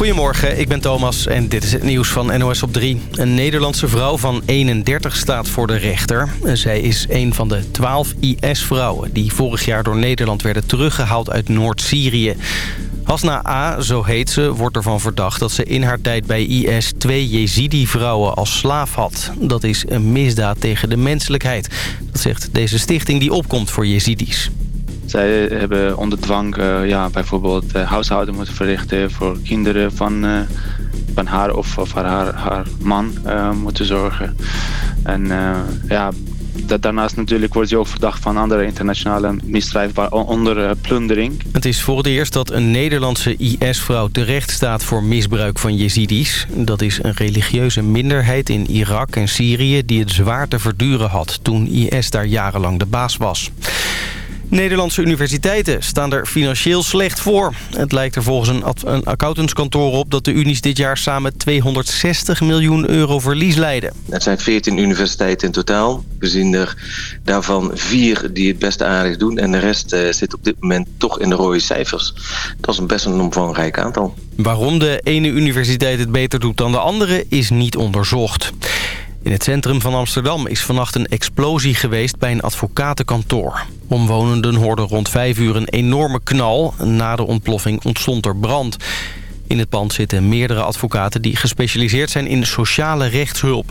Goedemorgen, ik ben Thomas en dit is het nieuws van NOS op 3. Een Nederlandse vrouw van 31 staat voor de rechter. Zij is een van de 12 IS-vrouwen die vorig jaar door Nederland werden teruggehaald uit Noord-Syrië. Hasna A, zo heet ze, wordt ervan verdacht dat ze in haar tijd bij IS twee Jezidi-vrouwen als slaaf had. Dat is een misdaad tegen de menselijkheid. Dat zegt deze stichting die opkomt voor Jezidis. Zij hebben onder dwang uh, ja, bijvoorbeeld uh, huishouden moeten verrichten voor kinderen van, uh, van haar of voor haar, haar man moeten zorgen. En ja, daarnaast natuurlijk wordt je ook verdacht van andere internationale misdrijven, waaronder plundering. Het is voor het eerst dat een Nederlandse IS-vrouw terecht staat voor misbruik van Jezidis. Dat is een religieuze minderheid in Irak en Syrië die het zwaar te verduren had toen IS daar jarenlang de baas was. Nederlandse universiteiten staan er financieel slecht voor. Het lijkt er volgens een, een accountantskantoor op dat de unies dit jaar samen 260 miljoen euro verlies leiden. Het zijn 14 universiteiten in totaal. We zien er daarvan vier die het beste aardig doen en de rest uh, zit op dit moment toch in de rode cijfers. Dat is een best een omvangrijk aantal. Waarom de ene universiteit het beter doet dan de andere is niet onderzocht. In het centrum van Amsterdam is vannacht een explosie geweest bij een advocatenkantoor. Omwonenden hoorden rond vijf uur een enorme knal. Na de ontploffing ontstond er brand. In het pand zitten meerdere advocaten die gespecialiseerd zijn in sociale rechtshulp.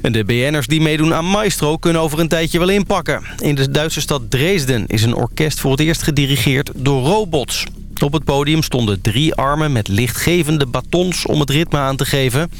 En de BN'ers die meedoen aan Maestro kunnen over een tijdje wel inpakken. In de Duitse stad Dresden is een orkest voor het eerst gedirigeerd door robots. Op het podium stonden drie armen met lichtgevende batons om het ritme aan te geven.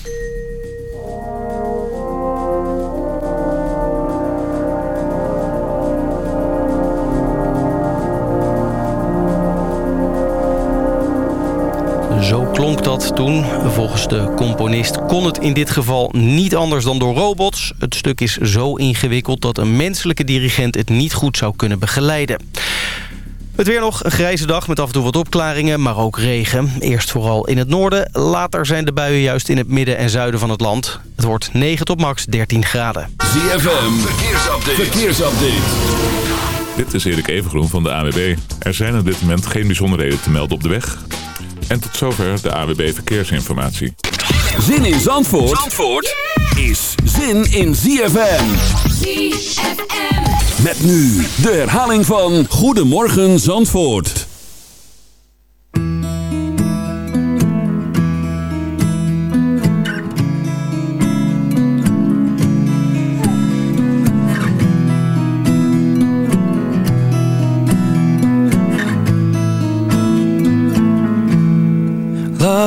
Toen. Volgens de componist kon het in dit geval niet anders dan door robots. Het stuk is zo ingewikkeld dat een menselijke dirigent het niet goed zou kunnen begeleiden. Het weer nog, een grijze dag met af en toe wat opklaringen, maar ook regen. Eerst vooral in het noorden, later zijn de buien juist in het midden en zuiden van het land. Het wordt 9 tot max 13 graden. ZFM, verkeersupdate. verkeersupdate. Dit is Erik Evengroen van de AWB. Er zijn op dit moment geen bijzonderheden te melden op de weg. En tot zover de AWB Verkeersinformatie. Zin in Zandvoort, Zandvoort is zin in ZFM. ZFM. Met nu de herhaling van Goedemorgen Zandvoort.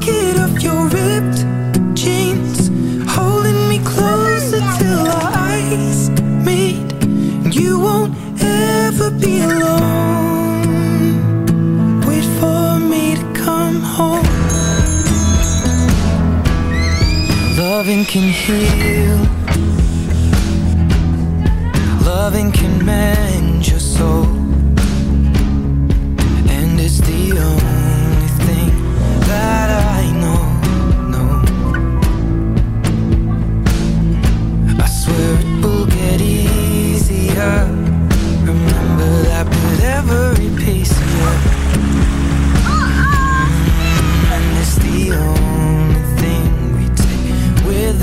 pocket of your ripped jeans Holding me closer till our eyes meet. You won't ever be alone. Wait for me to come home. Loving can heal. Loving can mend your soul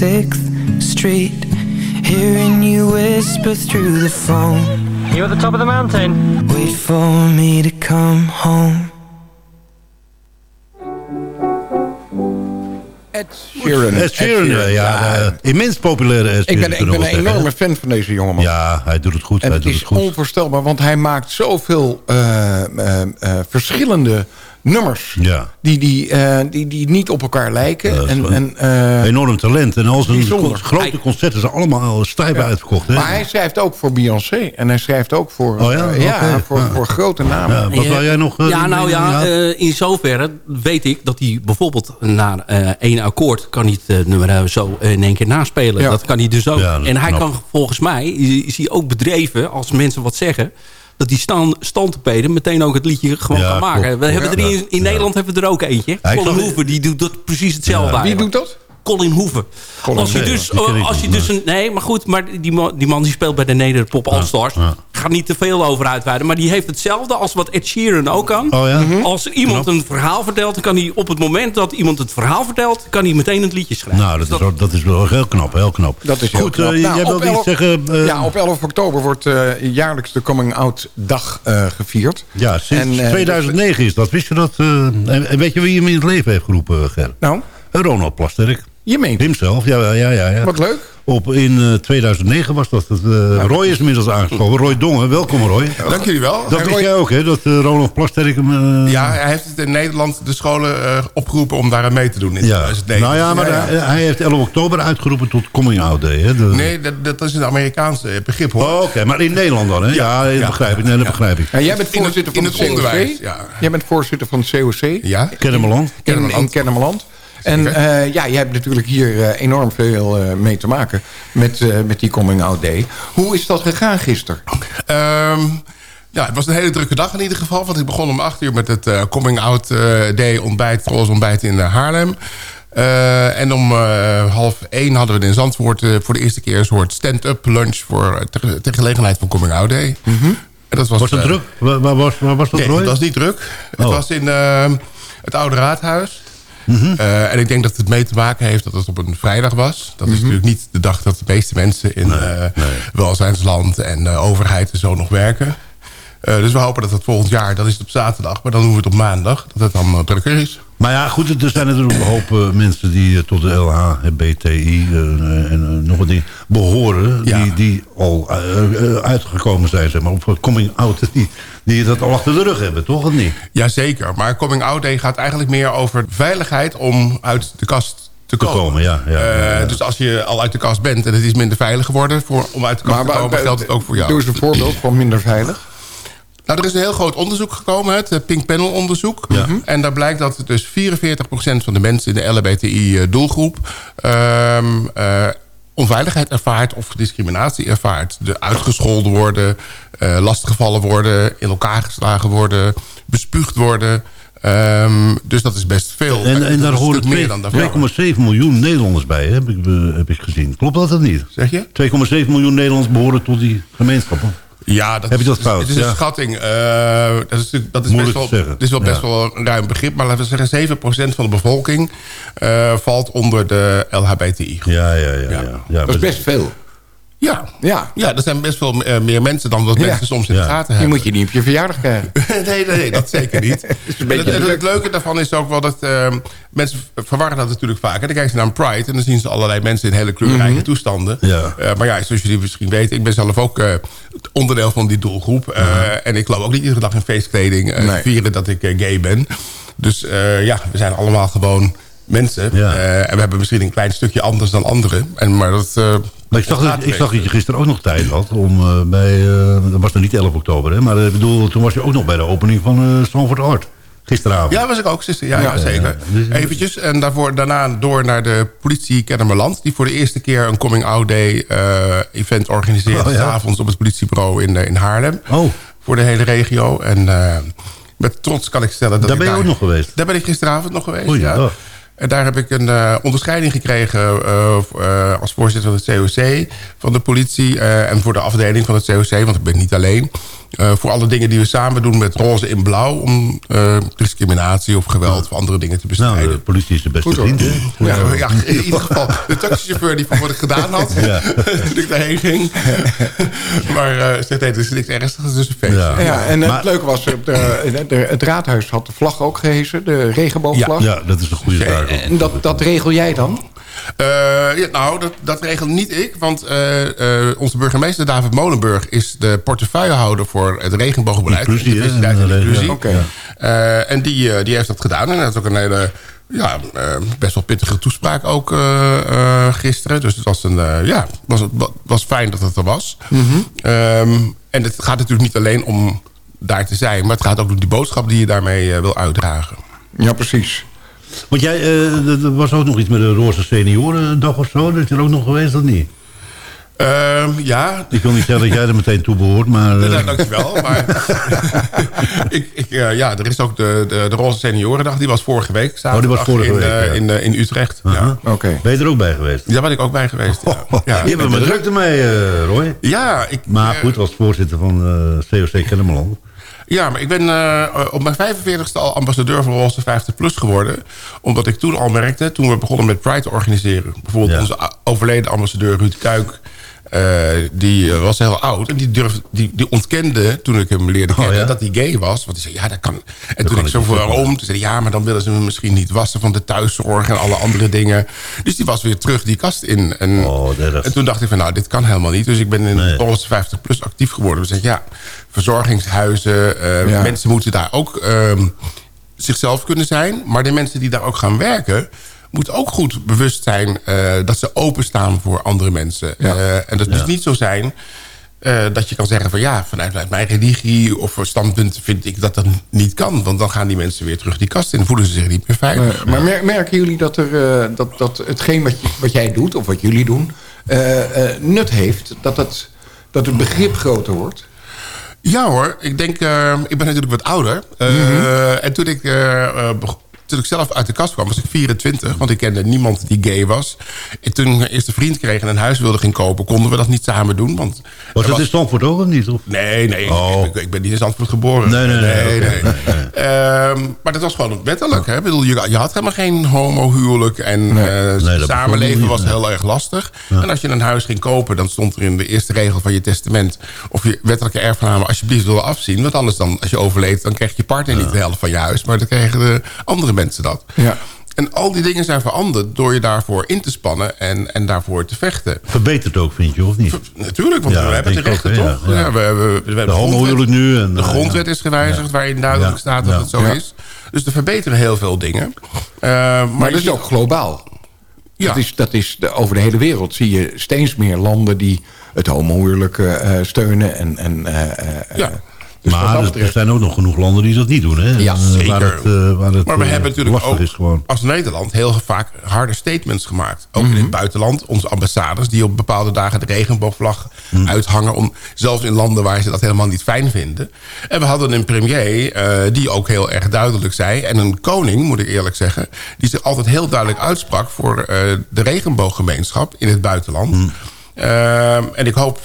6th Street. Hearing you whisper through the phone. You at the top of the mountain? Wait for me to come home. Ed Sheeran. Ed Sheeran, ja. ja immens populaire Ed Ik Sheeran. ben, ik ben een enorme fan van deze jongeman. Ja, hij doet het goed. En hij het doet is het goed. onvoorstelbaar, want hij maakt zoveel eh, eh, verschillende nummers. Ja. Die, die, eh, die, die niet op elkaar lijken. Ja, en, en, eh, Enorm talent. En al zijn bijzonder. con- grote concerten zijn allemaal stijf uitverkocht. Hè? maar hij schrijft ook voor Beyoncé. En hij schrijft ook voor, Oh ja? eh, ja, voor, Ja. voor grote namen. Ja, wat wou jij nog? ja, nou ja, eh, in zoverre weet ik dat hij bijvoorbeeld na eh, één akkoord... kan hij het eh, nummer zo in één keer naspelen. Ja. Dat kan hij dus ook. Ja, en hij knap. kan volgens mij, is hij ook bedreven als mensen wat zeggen... dat die staan standtepeden meteen ook het liedje gewoon Ja, kan maken. klopt. We hebben er in, in Nederland hebben we er ook eentje. Zag- Hoeven, die doet dat precies hetzelfde Wie doet dat? Colin Hoeven. Colin als je dus, als je dus een, nee, maar goed, maar die man, die man die speelt bij de Nederpop All Stars. ja. Gaat niet te veel over uitweiden, maar die heeft hetzelfde als wat Ed Sheeran ook kan. Oh ja? Mhm. Als iemand een verhaal vertelt, dan kan hij op het moment dat iemand het verhaal vertelt, kan hij meteen het liedje schrijven. Nou, dat, Dus is, wel- dat is wel heel knap, heel knap. Dat is heel Goed, knap. eh, Nou, jij wilde iets 11 zeggen... eh, ja, op 11 oktober wordt eh, jaarlijks de Coming Out Dag eh, gevierd. ja, sinds En, eh, 2009 is dat. Wist je dat? eh, en, en weet je wie hem in het leven heeft geroepen, Ger? Nou, Ronald Plasterk. Je meent. Himself, ja, ja, ja. ja. Wat leuk. Op, in eh, 2009 was dat. het, eh, Roy is inmiddels aangeschoven. Roy Dongen, welkom Roy. Dank jullie wel. Dat En wist Roy- jij ook, hè? Dat eh, Ronald Plasterk hem... eh, Ja, hij heeft het in Nederland de scholen eh, opgeroepen om daar aan mee te doen in ja. 2009. Nou ja, maar Ja, ja. Hij, heeft 11 oktober uitgeroepen tot Coming Out Day. Hè? De- Nee, dat, dat is een Amerikaanse begrip hoor. Oh, Oké, maar in Nederland dan, hè? Ja, dat ja, begrijp ik. Nee, dat begrijp ik. Ja, jij bent In het- voorzitter in van het het, onderwijs. Jij bent voorzitter van het COC. Ja? Kennemerland. in, in Kennemerland. En eh, ja, je hebt natuurlijk hier eh, enorm veel eh, mee te maken met, eh, met die Coming Out Day. Hoe is dat gegaan gisteren? Ehm, ja, het was een hele drukke dag in ieder geval. Want ik begon om 8 uur met het eh, Coming Out eh, Day ontbijt, Trolls ontbijt in Haarlem. Eh, en om eh, half één hadden we in Zandvoort eh, voor de eerste keer een soort stand-up lunch voor, ter, ter gelegenheid van Coming Out Day. En dat was, Was dat druk? Waar, was, was dat, Nee, Roy? het was niet druk. Het Oh. was in het Oude Raadhuis. Mhm. Eh, en ik denk dat het mee te maken heeft dat het op een vrijdag was. Dat is natuurlijk niet de dag dat de meeste mensen in eh, welzijnsland en eh, overheid en zo nog werken. Dus we hopen dat het volgend jaar, dat is het op zaterdag, maar dan doen we het op maandag, dat het dan drukker is. Maar ja, goed, er zijn natuurlijk een hoop eh, mensen die eh, tot de LHBTI eh, en eh, nog wat dingen behoren. Ja. Die, die al uitgekomen zijn, zeg maar, op coming out. Die, die dat al achter de rug hebben, toch? Of niet? Jazeker, maar Coming Out Day gaat eigenlijk meer over veiligheid om uit de kast te Te komen. ja. ja, Eh, ja, ja. Dus als je al uit de kast bent en het is minder veilig geworden voor, om uit de kast te komen, geldt het ook voor jou. Doe eens een voorbeeld van minder veilig. Nou, er is een heel groot onderzoek gekomen, het eh, Pink Panel onderzoek. Mhm. En daar blijkt dat dus 44% van de mensen in de LHBTI-doelgroep... ehm, eh, onveiligheid ervaart of discriminatie ervaart. De uitgescholden worden, eh, lastiggevallen worden... in elkaar geslagen worden, bespuugd worden... Ehm, dus dat is best veel. En, Dat en daar horen stuk meer dan daarvoor. 2,7 miljoen Nederlanders bij, heb ik, eh, heb ik gezien. Klopt dat of niet? Zeg je? 2,7 miljoen Nederlanders behoren tot die gemeenschappen. Ja, dat Heb je dat fout? Het is een schatting. eh, dat is, dat is, best wel, te zeggen. het is wel best Ja. wel een ruim begrip. Maar laten we zeggen, 7% van de bevolking eh, valt onder de LHBTI. Ja, ja, ja. ja. Ja. ja. Dat is best veel. Ja. Ja. Ja, er zijn best wel eh, meer mensen dan wat Ja. mensen soms in de Ja. gaten Die hebben. moet je niet op je verjaardag krijgen. nee, nee, nee, dat zeker niet. een beetje En het, leuke daarvan is ook wel dat eh, mensen verwarren dat natuurlijk vaak. En dan kijken ze naar een Pride en dan zien ze allerlei mensen in hele kleurrijke toestanden. Ja. Eh, maar ja, zoals jullie misschien weten, ik ben zelf ook eh, onderdeel van die doelgroep. Eh, En ik loop ook niet iedere dag in feestkleding eh, Nee. vieren dat ik gay ben. Dus eh, ja, we zijn allemaal gewoon mensen. Ja. Eh, en we hebben misschien een klein stukje anders dan anderen. En, maar dat... eh, Maar ik zag, dat ik zag dat je gisteren ook nog tijd had om eh, bij... dat was nog niet 11 oktober, hè? Maar ik bedoel, toen was je ook nog bij de opening van eh Stanford Art. Gisteravond. Ja, was ik ook, sister. Ja, ja, zeker. ja. Eventjes. En daarvoor, daarna door naar de politie Kennemerland... die voor de eerste keer een Coming Out Day event organiseert... Oh, ja. s'avonds op het politiebureau in, in Haarlem. Oh, Voor de hele regio. En met trots kan ik stellen dat daar ik ben je ook nog geweest. Daar ben ik gisteravond nog geweest, Oei, ja. oh. En daar heb ik een uh, onderscheiding gekregen uh, uh, als voorzitter van het COC, van de politie en voor de afdeling van het COC, want ik ben niet alleen. Voor alle dingen die we samen doen met roze in blauw... om discriminatie of geweld of andere dingen te bestrijden. Nou, de politie is de beste vriend, ja, ja, in ieder geval de taxichauffeur die van wat ik gedaan had... toen ik daarheen ging. maar uh, zegt, nee, het is niks ernstigs, het is een feest. Ja, ja en het leuke was, de, de, het raadhuis had de vlag ook gehezen, de regenboogvlag. Ja, dat is een goede zaak. En dat, dat regel jij dan? Uh, ja, nou, dat, dat regel niet ik. Want uh, uh, onze burgemeester David Molenburg... is de portefeuillehouder voor het regenboogbeleid. Inclusie, diversiteit en inclusie. Okay. en die, die heeft dat gedaan. En dat is ook een hele... Ja, best wel pittige toespraak ook gisteren. Dus het was, een, ja, was, was fijn dat het er was. Mm -hmm. um, en het gaat natuurlijk niet alleen om daar te zijn... maar het gaat ook om die boodschap die je daarmee wil uitdragen. Ja, precies. Want jij, uh, er was ook nog iets met de Roze Seniorendag of zo. Dat is er ook nog geweest, of niet? Uh, ja. Ik wil niet zeggen dat jij er meteen toe behoort, maar... Uh... Nee, dankjewel. Maar ik, ik, uh, ja, er is ook de, de, de Roze Seniorendag. Die was vorige week. Oh, die was vorige in, week, ja. in, in, Utrecht. Uh -huh. ja. Okay. Ben je er ook bij geweest? Ja, ben ik ook bij geweest. Ja. Oh, ja. Je hebt er maar druk ermee, Roy. Ja. Ik, maar goed, als voorzitter van COC Kennemerland... Ja, maar ik ben uh, op mijn 45ste al ambassadeur van Roze 50 Plus geworden. Omdat ik toen al merkte, toen we begonnen met Pride te organiseren... bijvoorbeeld ja. onze overleden ambassadeur Ruud Kuik... Uh, die was heel oud en die, durfde, die, die ontkende toen ik hem leerde kennen... Oh, ja? dat hij gay was. Want hij zei, ja, dat kan... En dat toen ik zo waarom, toen zei ja, maar dan willen ze me misschien niet wassen van de thuiszorg... en alle andere dingen. Dus die was weer terug die kast in. En, oh, en toen dacht ik van, nou, dit kan helemaal niet. Dus ik ben in nee. Roze 50 Plus actief geworden. We zeggen, ja, verzorgingshuizen... Uh, ja. mensen moeten daar ook uh, zichzelf kunnen zijn. Maar de mensen die daar ook gaan werken moet ook goed bewust zijn uh, dat ze openstaan voor andere mensen. Ja. Uh, en dat moet ja. niet zo zijn uh, dat je kan zeggen van ja, vanuit mijn religie of standpunt vind ik dat dat niet kan. Want dan gaan die mensen weer terug die kast in en voelen ze zich niet meer veilig. maar mer merken jullie dat, er, dat, dat hetgeen wat, je, wat jij doet of wat jullie doen nut heeft? Dat het, dat het begrip groter wordt? Ja hoor, ik denk, ik ben natuurlijk wat ouder. Mm -hmm. En toen ik begon toen ik zelf uit de kast kwam, was ik 24. Want ik kende niemand die gay was. En toen ik mijn eerste vriend kreeg en een huis wilde gaan kopen... konden we dat niet samen doen. Want was dat was... in Zandvoort ook of niet? Of? Nee, nee. Oh. Ik, ik, ben niet in Zandvoort geboren. Nee, nee, nee. nee, nee. nee. um, maar dat was gewoon wettelijk. Hè? Bedoel, je, je, had helemaal geen homohuwelijk. En nee. uh, samenleven was heel erg lastig. Ja. En als je een huis ging kopen... dan stond er in de eerste regel van je testament... of je wettelijke erfgename alsjeblieft wilde afzien. Want anders dan, als je overleed... dan kreeg je partner ja. niet de helft van je huis. Maar dan kregen de andere mensen dat. Ja. En al die dingen zijn veranderd door je daarvoor in te spannen en, en daarvoor te vechten. Verbetert ook, vind je, of niet? Ver, natuurlijk, want ja, we hebben de rechten ook, toch? Ja, ja. we, we, we, we de homohuwelijk nu. En, de grondwet is gewijzigd waarin duidelijk staat dat het zo is. Dus er verbeteren heel veel dingen. Uh, maar maar dat is ook globaal. Ja. Dat is, dat is de, over de hele wereld zie je steeds meer landen die het homohuwelijk uh, steunen. En, en, uh, ja. Dus maar er, zijn ook nog genoeg landen die dat niet doen. Hè? Ja, zeker. Waar het, uh, waar het, maar we uh, hebben natuurlijk ook is als Nederland heel vaak harde statements gemaakt. Ook Mhm. in het buitenland. Onze ambassades die op bepaalde dagen de regenboogvlag Mhm. uithangen. Om, zelfs in landen waar ze dat helemaal niet fijn vinden. En we hadden een premier uh, die ook heel erg duidelijk zei. En een koning, moet ik eerlijk zeggen. Die zich altijd heel duidelijk uitsprak voor uh, de regenbooggemeenschap in het buitenland. Mhm. Uh, en ik hoop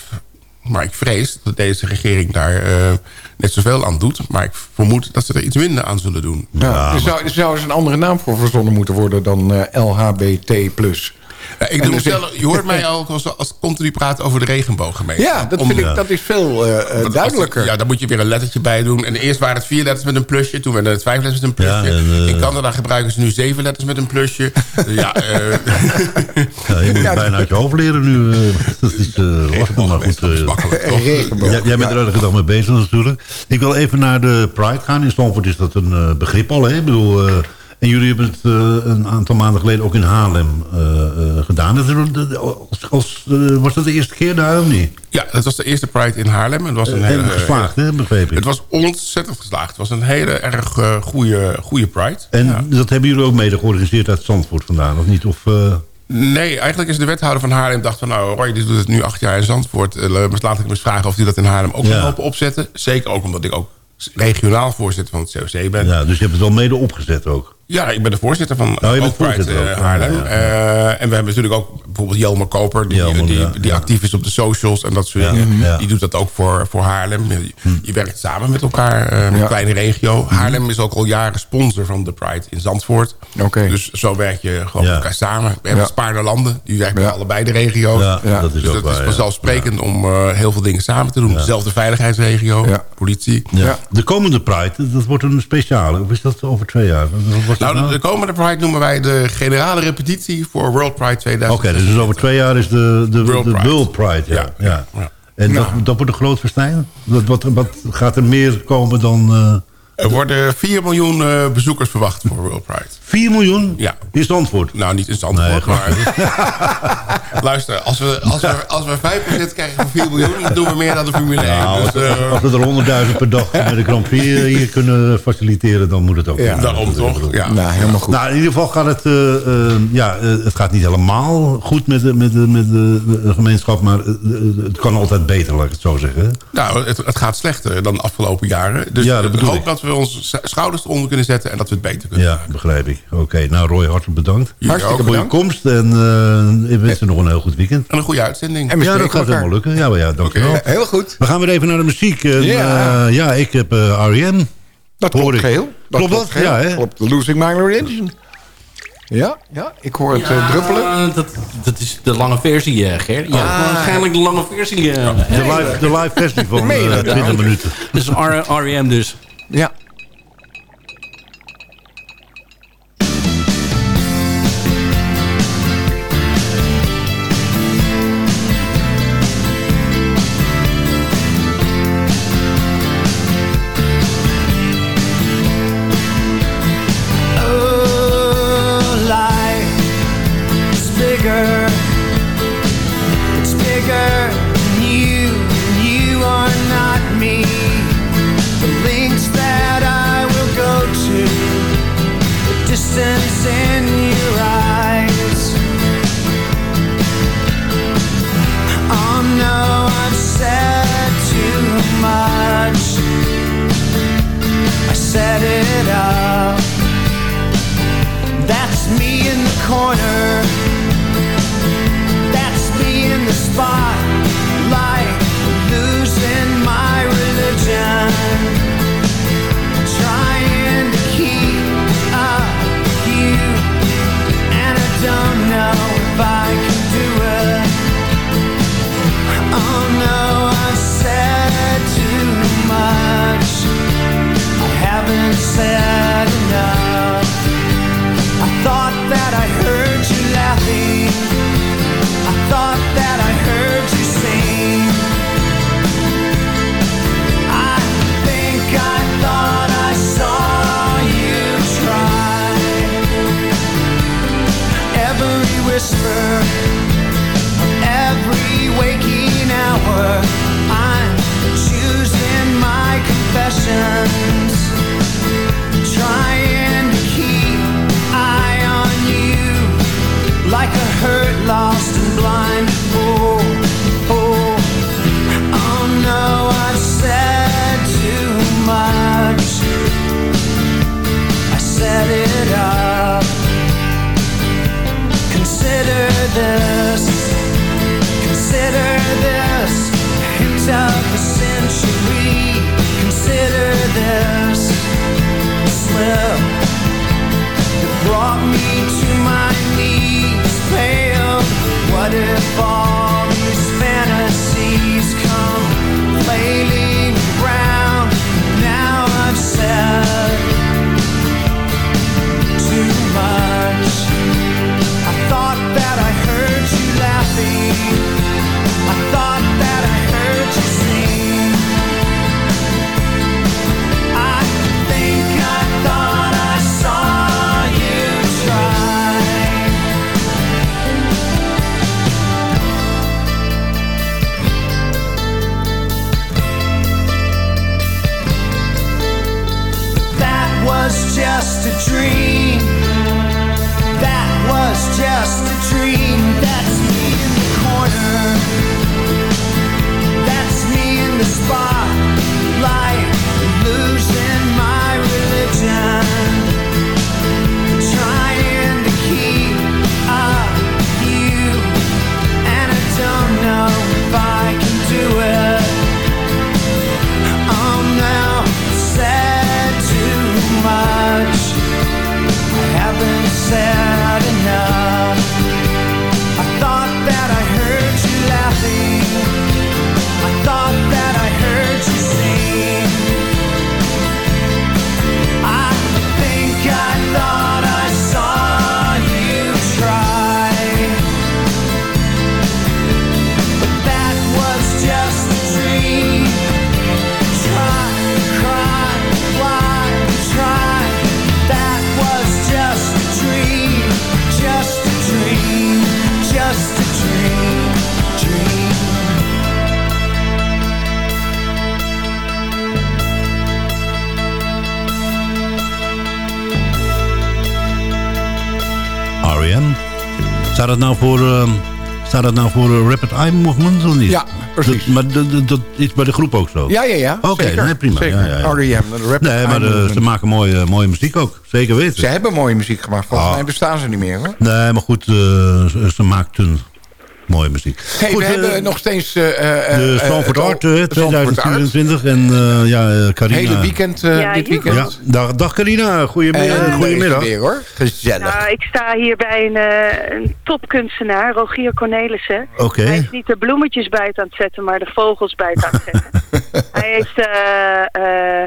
maar ik vrees dat deze regering daar uh, net zoveel aan doet. Maar ik vermoed dat ze er iets minder aan zullen doen. Ja, er, zou, er zou eens een andere naam voor verzonnen moeten worden dan uh, LHBT+. Ja, ik doe zelf, je hoort mij ook als, als continu praten over de regenbooggemeenschap. Ja, dat, vind ik, dat is veel uh, uh, duidelijker. ja, dan moet je weer een lettertje bij doen. En eerst waren het vier letters met een plusje. Toen werden het vijf letters met een plusje. Ja, en, uh, In Canada gebruiken ze nu zeven letters met een plusje. ja, ja, je moet ja, bijna uit je hoofd leren nu. dat is lastig, maar goed. Regenboog. Jij bent er elke dag mee bezig natuurlijk. Ik wil even naar de Pride gaan. In Stamford is dat een begrip al. Hè? Ik bedoel... En jullie hebben het uh, een aantal maanden geleden ook in Haarlem uh, uh, gedaan. Dat, als, als, was dat de eerste keer daar of niet? Ja, dat was de eerste Pride in Haarlem. Het was een hele, geslaagd, hè, begreep ik. Het was ontzettend geslaagd. Het was een hele erg goede, goede Pride. En ja. dat hebben jullie ook mede georganiseerd uit Zandvoort vandaan, of niet? Of, Nee, eigenlijk is de wethouder van Haarlem dacht van... nou, Roy, die doet het nu acht jaar in Zandvoort. laat ik hem eens vragen of hij dat in Haarlem ook ja. kan helpen opzetten. Zeker ook omdat ik ook regionaal voorzitter van het COC ben. Ja, dus je hebt het wel mede opgezet ook. Ja, ik ben de voorzitter van Oh, je voorzitter eh. Haarlem. Ja, ja. Eh, en we hebben natuurlijk ook bijvoorbeeld Jelmer Koper... die, Jelmer, die, ja, die actief is op de socials en dat soort Ja, dingen. ja. Die doet dat ook voor, voor Haarlem. Je, Hm. je werkt samen met elkaar, eh, een Ja. kleine regio. Haarlem is ook al jaren sponsor van de Pride in Zandvoort. Oké. Dus zo werk je gewoon Ja. met elkaar samen. We hebben Ja. Spaarderlanden, die werken Ja. met allebei de regio's. Ja, Ja. dat is Dus ook dat waar, is ja. vanzelfsprekend om eh, heel veel dingen samen te doen. Dezelfde veiligheidsregio, Ja. politie. Ja. Ja. De komende Pride, dat wordt een speciale. Of is dat over twee jaar? Wat wordt dat Nou, de, de komende Pride noemen wij de generale repetitie voor World Pride 2000. Oké, dus over twee jaar is de, de, World de Pride. World Pride. Ja. Ja, Ja. ja, ja. En dat, dat wordt een groot festijn? Wat, wat, wat gaat er meer komen dan eh Er worden 4 miljoen eh, bezoekers verwacht voor World Pride. 4 miljoen? Ja. Is het antwoord? Nou, niet in Zandvoort, Nee, maar... Luister, als we, als, we, als we 5% krijgen van 4 miljoen... dan doen we meer dan de Formule 1. Nou, dus, eh, als we er 100.000 per dag met de Grand Prix eh, hier kunnen faciliteren... dan moet het ook. Ja. daarom toch? Ja. Nou, helemaal goed. Nou, in ieder geval gaat het, ja, eh, het gaat niet helemaal goed met de, met de, met de, de gemeenschap, maar het kan altijd beter, laat ik het zo zeggen. Nou, het, het gaat slechter dan de afgelopen jaren. Dus Ja, dat ik bedoel hoop ik. dat we onze schouders eronder kunnen zetten... en dat we het beter kunnen Ja, begrijp ik. Oké, nou Roy, hartelijk bedankt. Jullie Hartstikke. Voor je komst en eh, ik wens je nog een heel goed weekend. En een goede uitzending. En we Ja, dat gaat elkaar. helemaal lukken. Ja, ja, dankjewel. Eh, Heel goed. We gaan weer even naar de muziek. En, Ja. ja. ja, ik heb eh R.E.M. Dat Hoor klopt ik. geheel. Klopt dat? geheel. Ja, hè? Klopt. Losing My Religion. Ja, ja, ik hoor het eh, druppelen. Dat, dat is de lange versie, eh, Ger. Ja, Ah. waarschijnlijk de lange versie. eh, De live, de live versie van Meen je eh, dat 20 nou? minuten. Dus R- R.E.M. dus. Ja. In your eyes. I'm choosing my confessions. Trying to keep eye on you Like a hurt, lost and fool oh, oh. oh, no, i said too much. I set it up. Consider this. Consider this. That brought me to my knees pale What if all R.E.M. Staat dat nou voor, uh, staat dat nou voor uh, Rapid Eye Movement of niet? Ja, precies. Dat, maar dat, dat is bij de groep ook zo? Ja, ja, ja. Oké, zeker, nee, prima. Zeker. Ja, ja, ja. R.E.M. de Rapid Nee, Eye maar de- Movement. ze maken mooie, mooie muziek ook. Zeker weten. Ze hebben mooie muziek gemaakt. Volgens Ah. mij bestaan ze niet meer, hoor. Nee, maar goed, eh, ze, ze maakten mooie muziek. Hey, Goed, we eh, hebben nog steeds... eh, eh, de Stanford het- Art eh, de Zandvoort Art. 2024 en eh, ja, Carina. Hele weekend eh, Ja, dit weekend. Ja, dag, dag Carina, goedemiddag. Goedemiddag. er weer, hoor. Gezellig. Nou, ik sta hier bij een, eh, een topkunstenaar, Rogier Cornelissen. Hij is niet de bloemetjes buiten aan het zetten, maar de vogels buiten aan het zetten. Hij heeft eh, eh,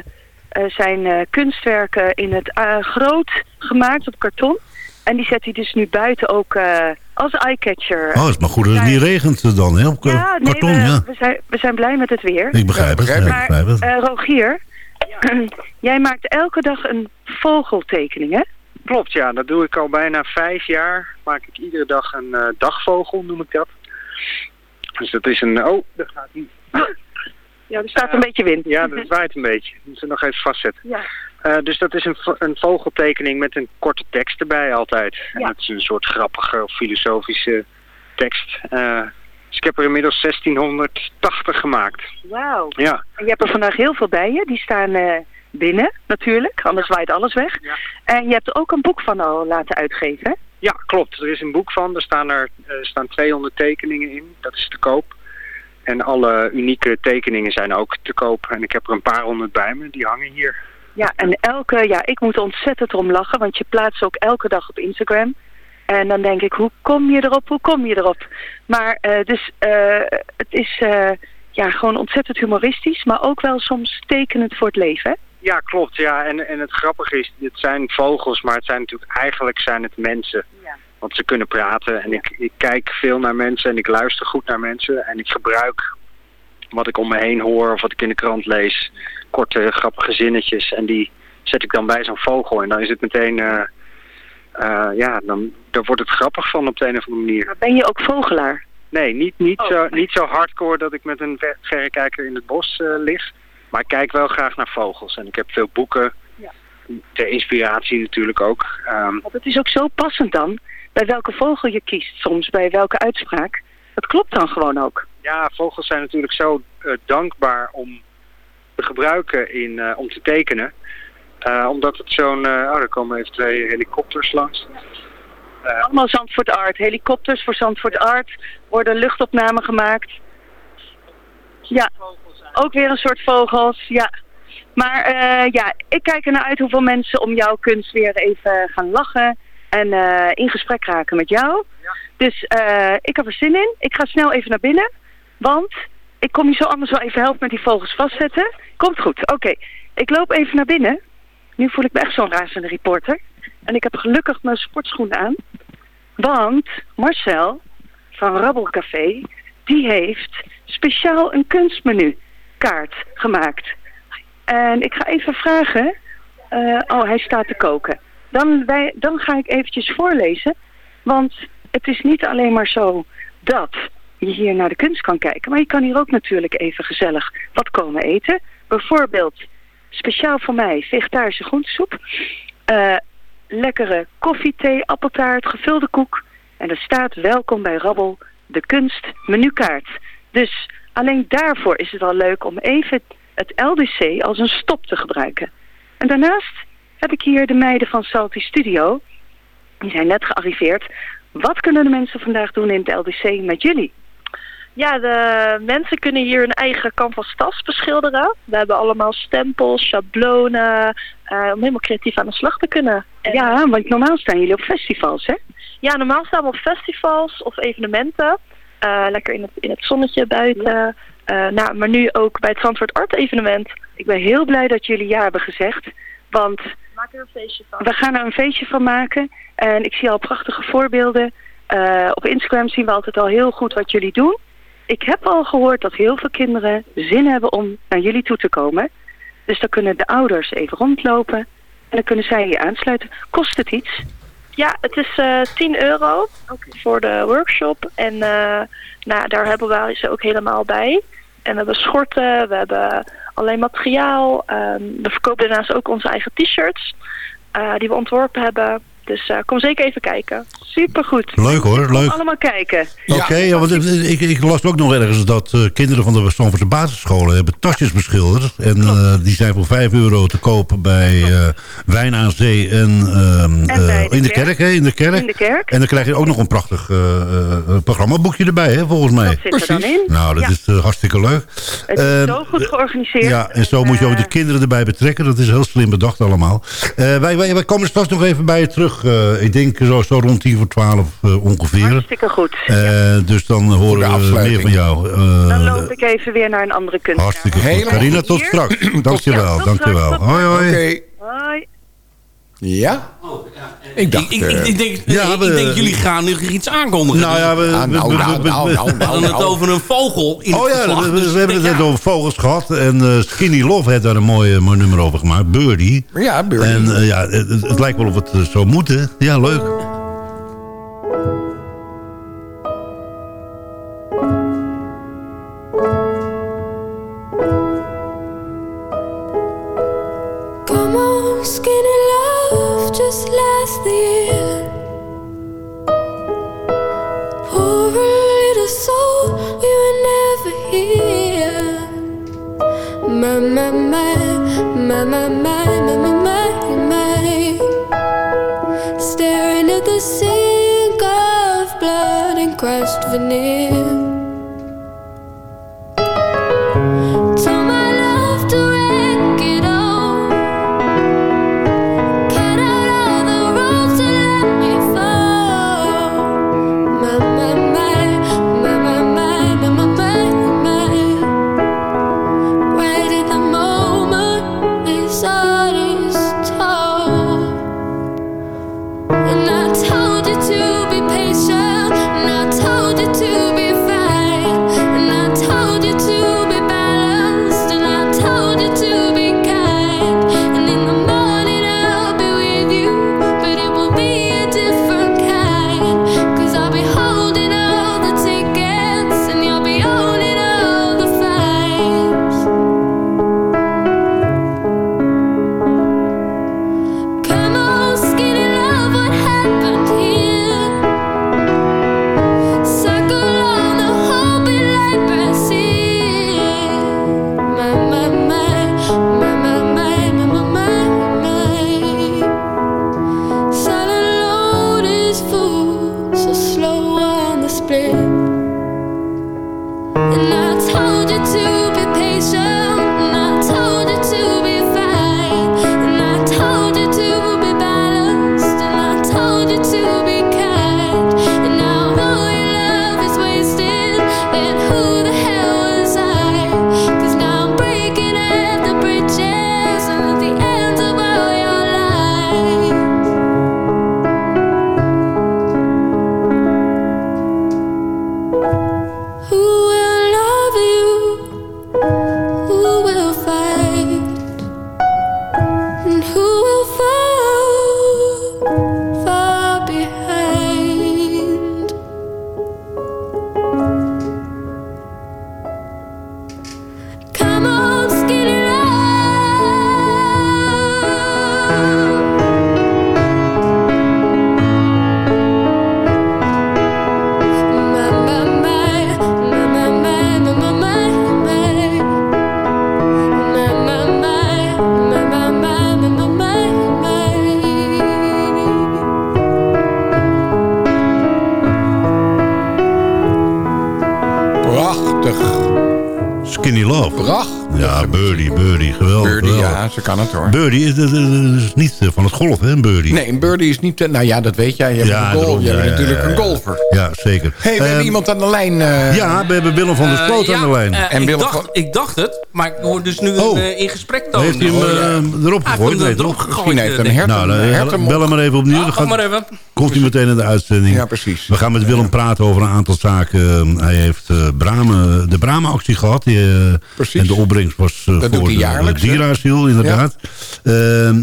eh, zijn eh, kunstwerken in het groot gemaakt op karton. En die zet hij dus nu buiten ook eh, als eyecatcher. Oh, het is maar goed dat het niet regent dan, hè? Op ja, nee, karton, we, ja. we, zijn, we zijn blij met het weer. Ik begrijp het, ja, ik Maar begrijp het. eh, Rogier, jij maakt elke dag een vogeltekening, hè? Klopt, ja. Dat doe ik al bijna vijf jaar. Maak ik iedere dag een eh, dagvogel, noem ik dat. Dus dat is een... Oh, dat gaat niet. Ja, er staat een beetje wind. Ja, dat waait een beetje. Ik moet ze nog even vastzetten. Ja. Eh, dus dat is een, een vogeltekening met een korte tekst erbij altijd. En Ja. dat is een soort grappige of filosofische tekst. Eh, dus ik heb er inmiddels 1680 gemaakt. Wauw. Ja. En je hebt er vandaag heel veel bij je. Die staan eh, binnen, natuurlijk. Anders waait alles weg. En je hebt er ook een boek van al laten uitgeven? Ja, klopt. Er is een boek van. Er staan, er eh, staan 200 tekeningen in. Dat is te koop. En alle unieke tekeningen zijn ook te koop. En ik heb er een paar honderd bij me. Die hangen hier. Ja, en elke, ja, ik moet ontzettend om lachen, want je plaatst ook elke dag op Instagram. En dan denk ik, hoe kom je erop, hoe kom je erop? Maar eh, dus eh, het is eh, ja, gewoon ontzettend humoristisch, maar ook wel soms tekenend voor het leven, hè? Ja, klopt. Ja. En, en het grappige is, het zijn vogels, maar het zijn natuurlijk eigenlijk zijn het mensen. Want ze kunnen praten en ik, ik kijk veel naar mensen en ik luister goed naar mensen. En ik gebruik wat ik om me heen hoor of wat ik in de krant lees. Korte, grappige zinnetjes. En die zet ik dan bij zo'n vogel. En dan is het meteen, eh, eh, ja, dan, daar wordt het grappig van op de een of andere manier. Ben je ook vogelaar? Nee, niet, niet, Oh. zo, niet zo hardcore dat ik met een ver- verrekijker in het bos eh, lig. Maar ik kijk wel graag naar vogels. En ik heb veel boeken. Ter inspiratie natuurlijk ook. Ehm, Want het is ook zo passend dan, bij welke vogel je kiest soms, bij welke uitspraak. Dat klopt dan gewoon ook. ja, vogels zijn natuurlijk zo dankbaar om te gebruiken in, eh, om te tekenen. Eh, omdat het zo'n... eh, oh, er komen even twee helikopters langs. Allemaal Zandvoort Art. Helikopters voor Zandvoort Art. Worden luchtopnamen gemaakt. Ja, ook weer een soort vogels. Ja. Maar ja, ik kijk ernaar uit hoeveel mensen om jouw kunst weer even gaan lachen. En in gesprek raken met jou. Dus ik heb er zin in. Ik ga snel even naar binnen. Want ik kom je zo anders wel even helpen met die vogels vastzetten. Komt goed. Oké, ik loop even naar binnen. Nu voel ik me echt zo'n razende reporter. En ik heb gelukkig mijn sportschoenen aan. Want Marcel van Rabbelcafé, die heeft speciaal een kunstmenu kaart gemaakt. En ik ga even vragen... eh, oh, hij staat te koken. Dan, dan ga ik eventjes voorlezen. Want het is niet alleen maar zo dat je hier naar de kunst kan kijken. Maar je kan hier ook natuurlijk even gezellig wat komen eten. Bijvoorbeeld speciaal voor mij vegetarische groentesoep. eh, lekkere koffie, thee, appeltaart, gevulde koek. En er staat welkom bij Rabbel de kunst menukaart. Dus alleen daarvoor is het al leuk om even het LDC als een stop te gebruiken. En daarnaast heb ik hier de meiden van Salty Studio. Die zijn net gearriveerd. Wat kunnen de mensen vandaag doen in het LDC met jullie? Ja, de mensen kunnen hier hun eigen canvas tas beschilderen. We hebben allemaal stempels, schablonen, eh, om helemaal creatief aan de slag te kunnen. En- Ja, want normaal staan jullie op festivals, hè? Ja, normaal staan we op festivals of evenementen. Eh, lekker in het, in het zonnetje buiten. Eh, nou, maar nu ook bij het Zandvoort Art evenement. Ik ben heel blij dat jullie ja hebben gezegd. Want Maak er een feestje van. we gaan er een feestje van maken. En ik zie al prachtige voorbeelden. Op Instagram zien we altijd al heel goed wat jullie doen. Ik heb al gehoord dat heel veel kinderen zin hebben om naar jullie toe te komen. Dus dan kunnen de ouders even rondlopen. En dan kunnen zij je aansluiten. Kost het iets? Ja, het is eh 10 euro voor de workshop. En eh, nou, daar hebben we ze ook helemaal bij. En we hebben schorten, we hebben alleen materiaal. ehm, we verkopen daarnaast ook onze eigen t-shirts eh, die we ontworpen hebben. Dus eh, kom zeker even kijken. Supergoed. Leuk hoor, Kom leuk. allemaal kijken. Oké, ja, want eh, ik, ik las ook nog ergens dat eh, kinderen van de Stamfordse basisscholen hebben tasjes beschilderd. En eh, die zijn voor 5 euro te kopen bij eh, Wijn aan Zee en, ehm, En bij eh, de in de kerk. kerk. hè, in de kerk. In de kerk. En dan krijg je ook nog een prachtig eh, eh, programmaboekje erbij, hè, volgens mij. Dat zit er dan in. Nou, dat Ja. is hartstikke leuk. Het is zo goed georganiseerd. ja, en zo moet je ook de kinderen erbij betrekken. Dat is heel slim bedacht allemaal. Eh, wij, wij, wij komen straks nog even bij je terug. Eh, ik denk zo, zo rond 10 voor 12 eh, ongeveer. Hartstikke goed. Eh, dus dan horen we meer van jou. Eh, Dan loop ik even weer naar een andere kunstenaar. hartstikke goed. Helemaal Carina, goed. tot straks. Dankjewel, Tot dankjewel. straks. Hoi, hoi. Oké. Ja? Ik dacht... Ik, ik, ik, eh, denk, ja, ik denk, jullie gaan nu iets aankondigen. Nou ja, we, ah, nou, nou, nou, nou, nou, hadden het over een vogel in Oh het ja, verslag, dus we hebben het net over vogels gehad. En eh, Skinny Love heeft daar een mooi, eh, mooi nummer over gemaakt. Birdie. Ja, Birdie. En eh, ja, het, lijkt wel of het eh, zou moeten. Ja, leuk. Kan het hoor. Birdie is, is- niet eh, van het golf, hè, een birdie? Nee, een birdie is niet... Nou ja, dat weet jij. Je, hebt Ja, een bent ja, natuurlijk ja, een golfer. Ja, zeker. hey, we hebben Ehm, iemand aan de lijn. eh, Ja, we hebben Willem van der Sloot Eh, aan de lijn. eh, En ik, dacht, van- ik dacht het, maar ik hoor dus nu Oh. een eh, in gesprek tonen. Heeft hij hem Oh, ja. eh, erop gegooid? hem Nee, erop gegooid, Misschien heeft eh, een hert Nou, hert bel hem maar even opnieuw. Dan wacht maar even. komt hij meteen in de uitzending. Ja, precies. We gaan met Willem praten over een aantal zaken. Hij heeft eh Bramen, de Bramen-actie gehad. Die, eh, Precies. En de opbrengst was eh, voor de jaarlijks, inderdaad. Ehm,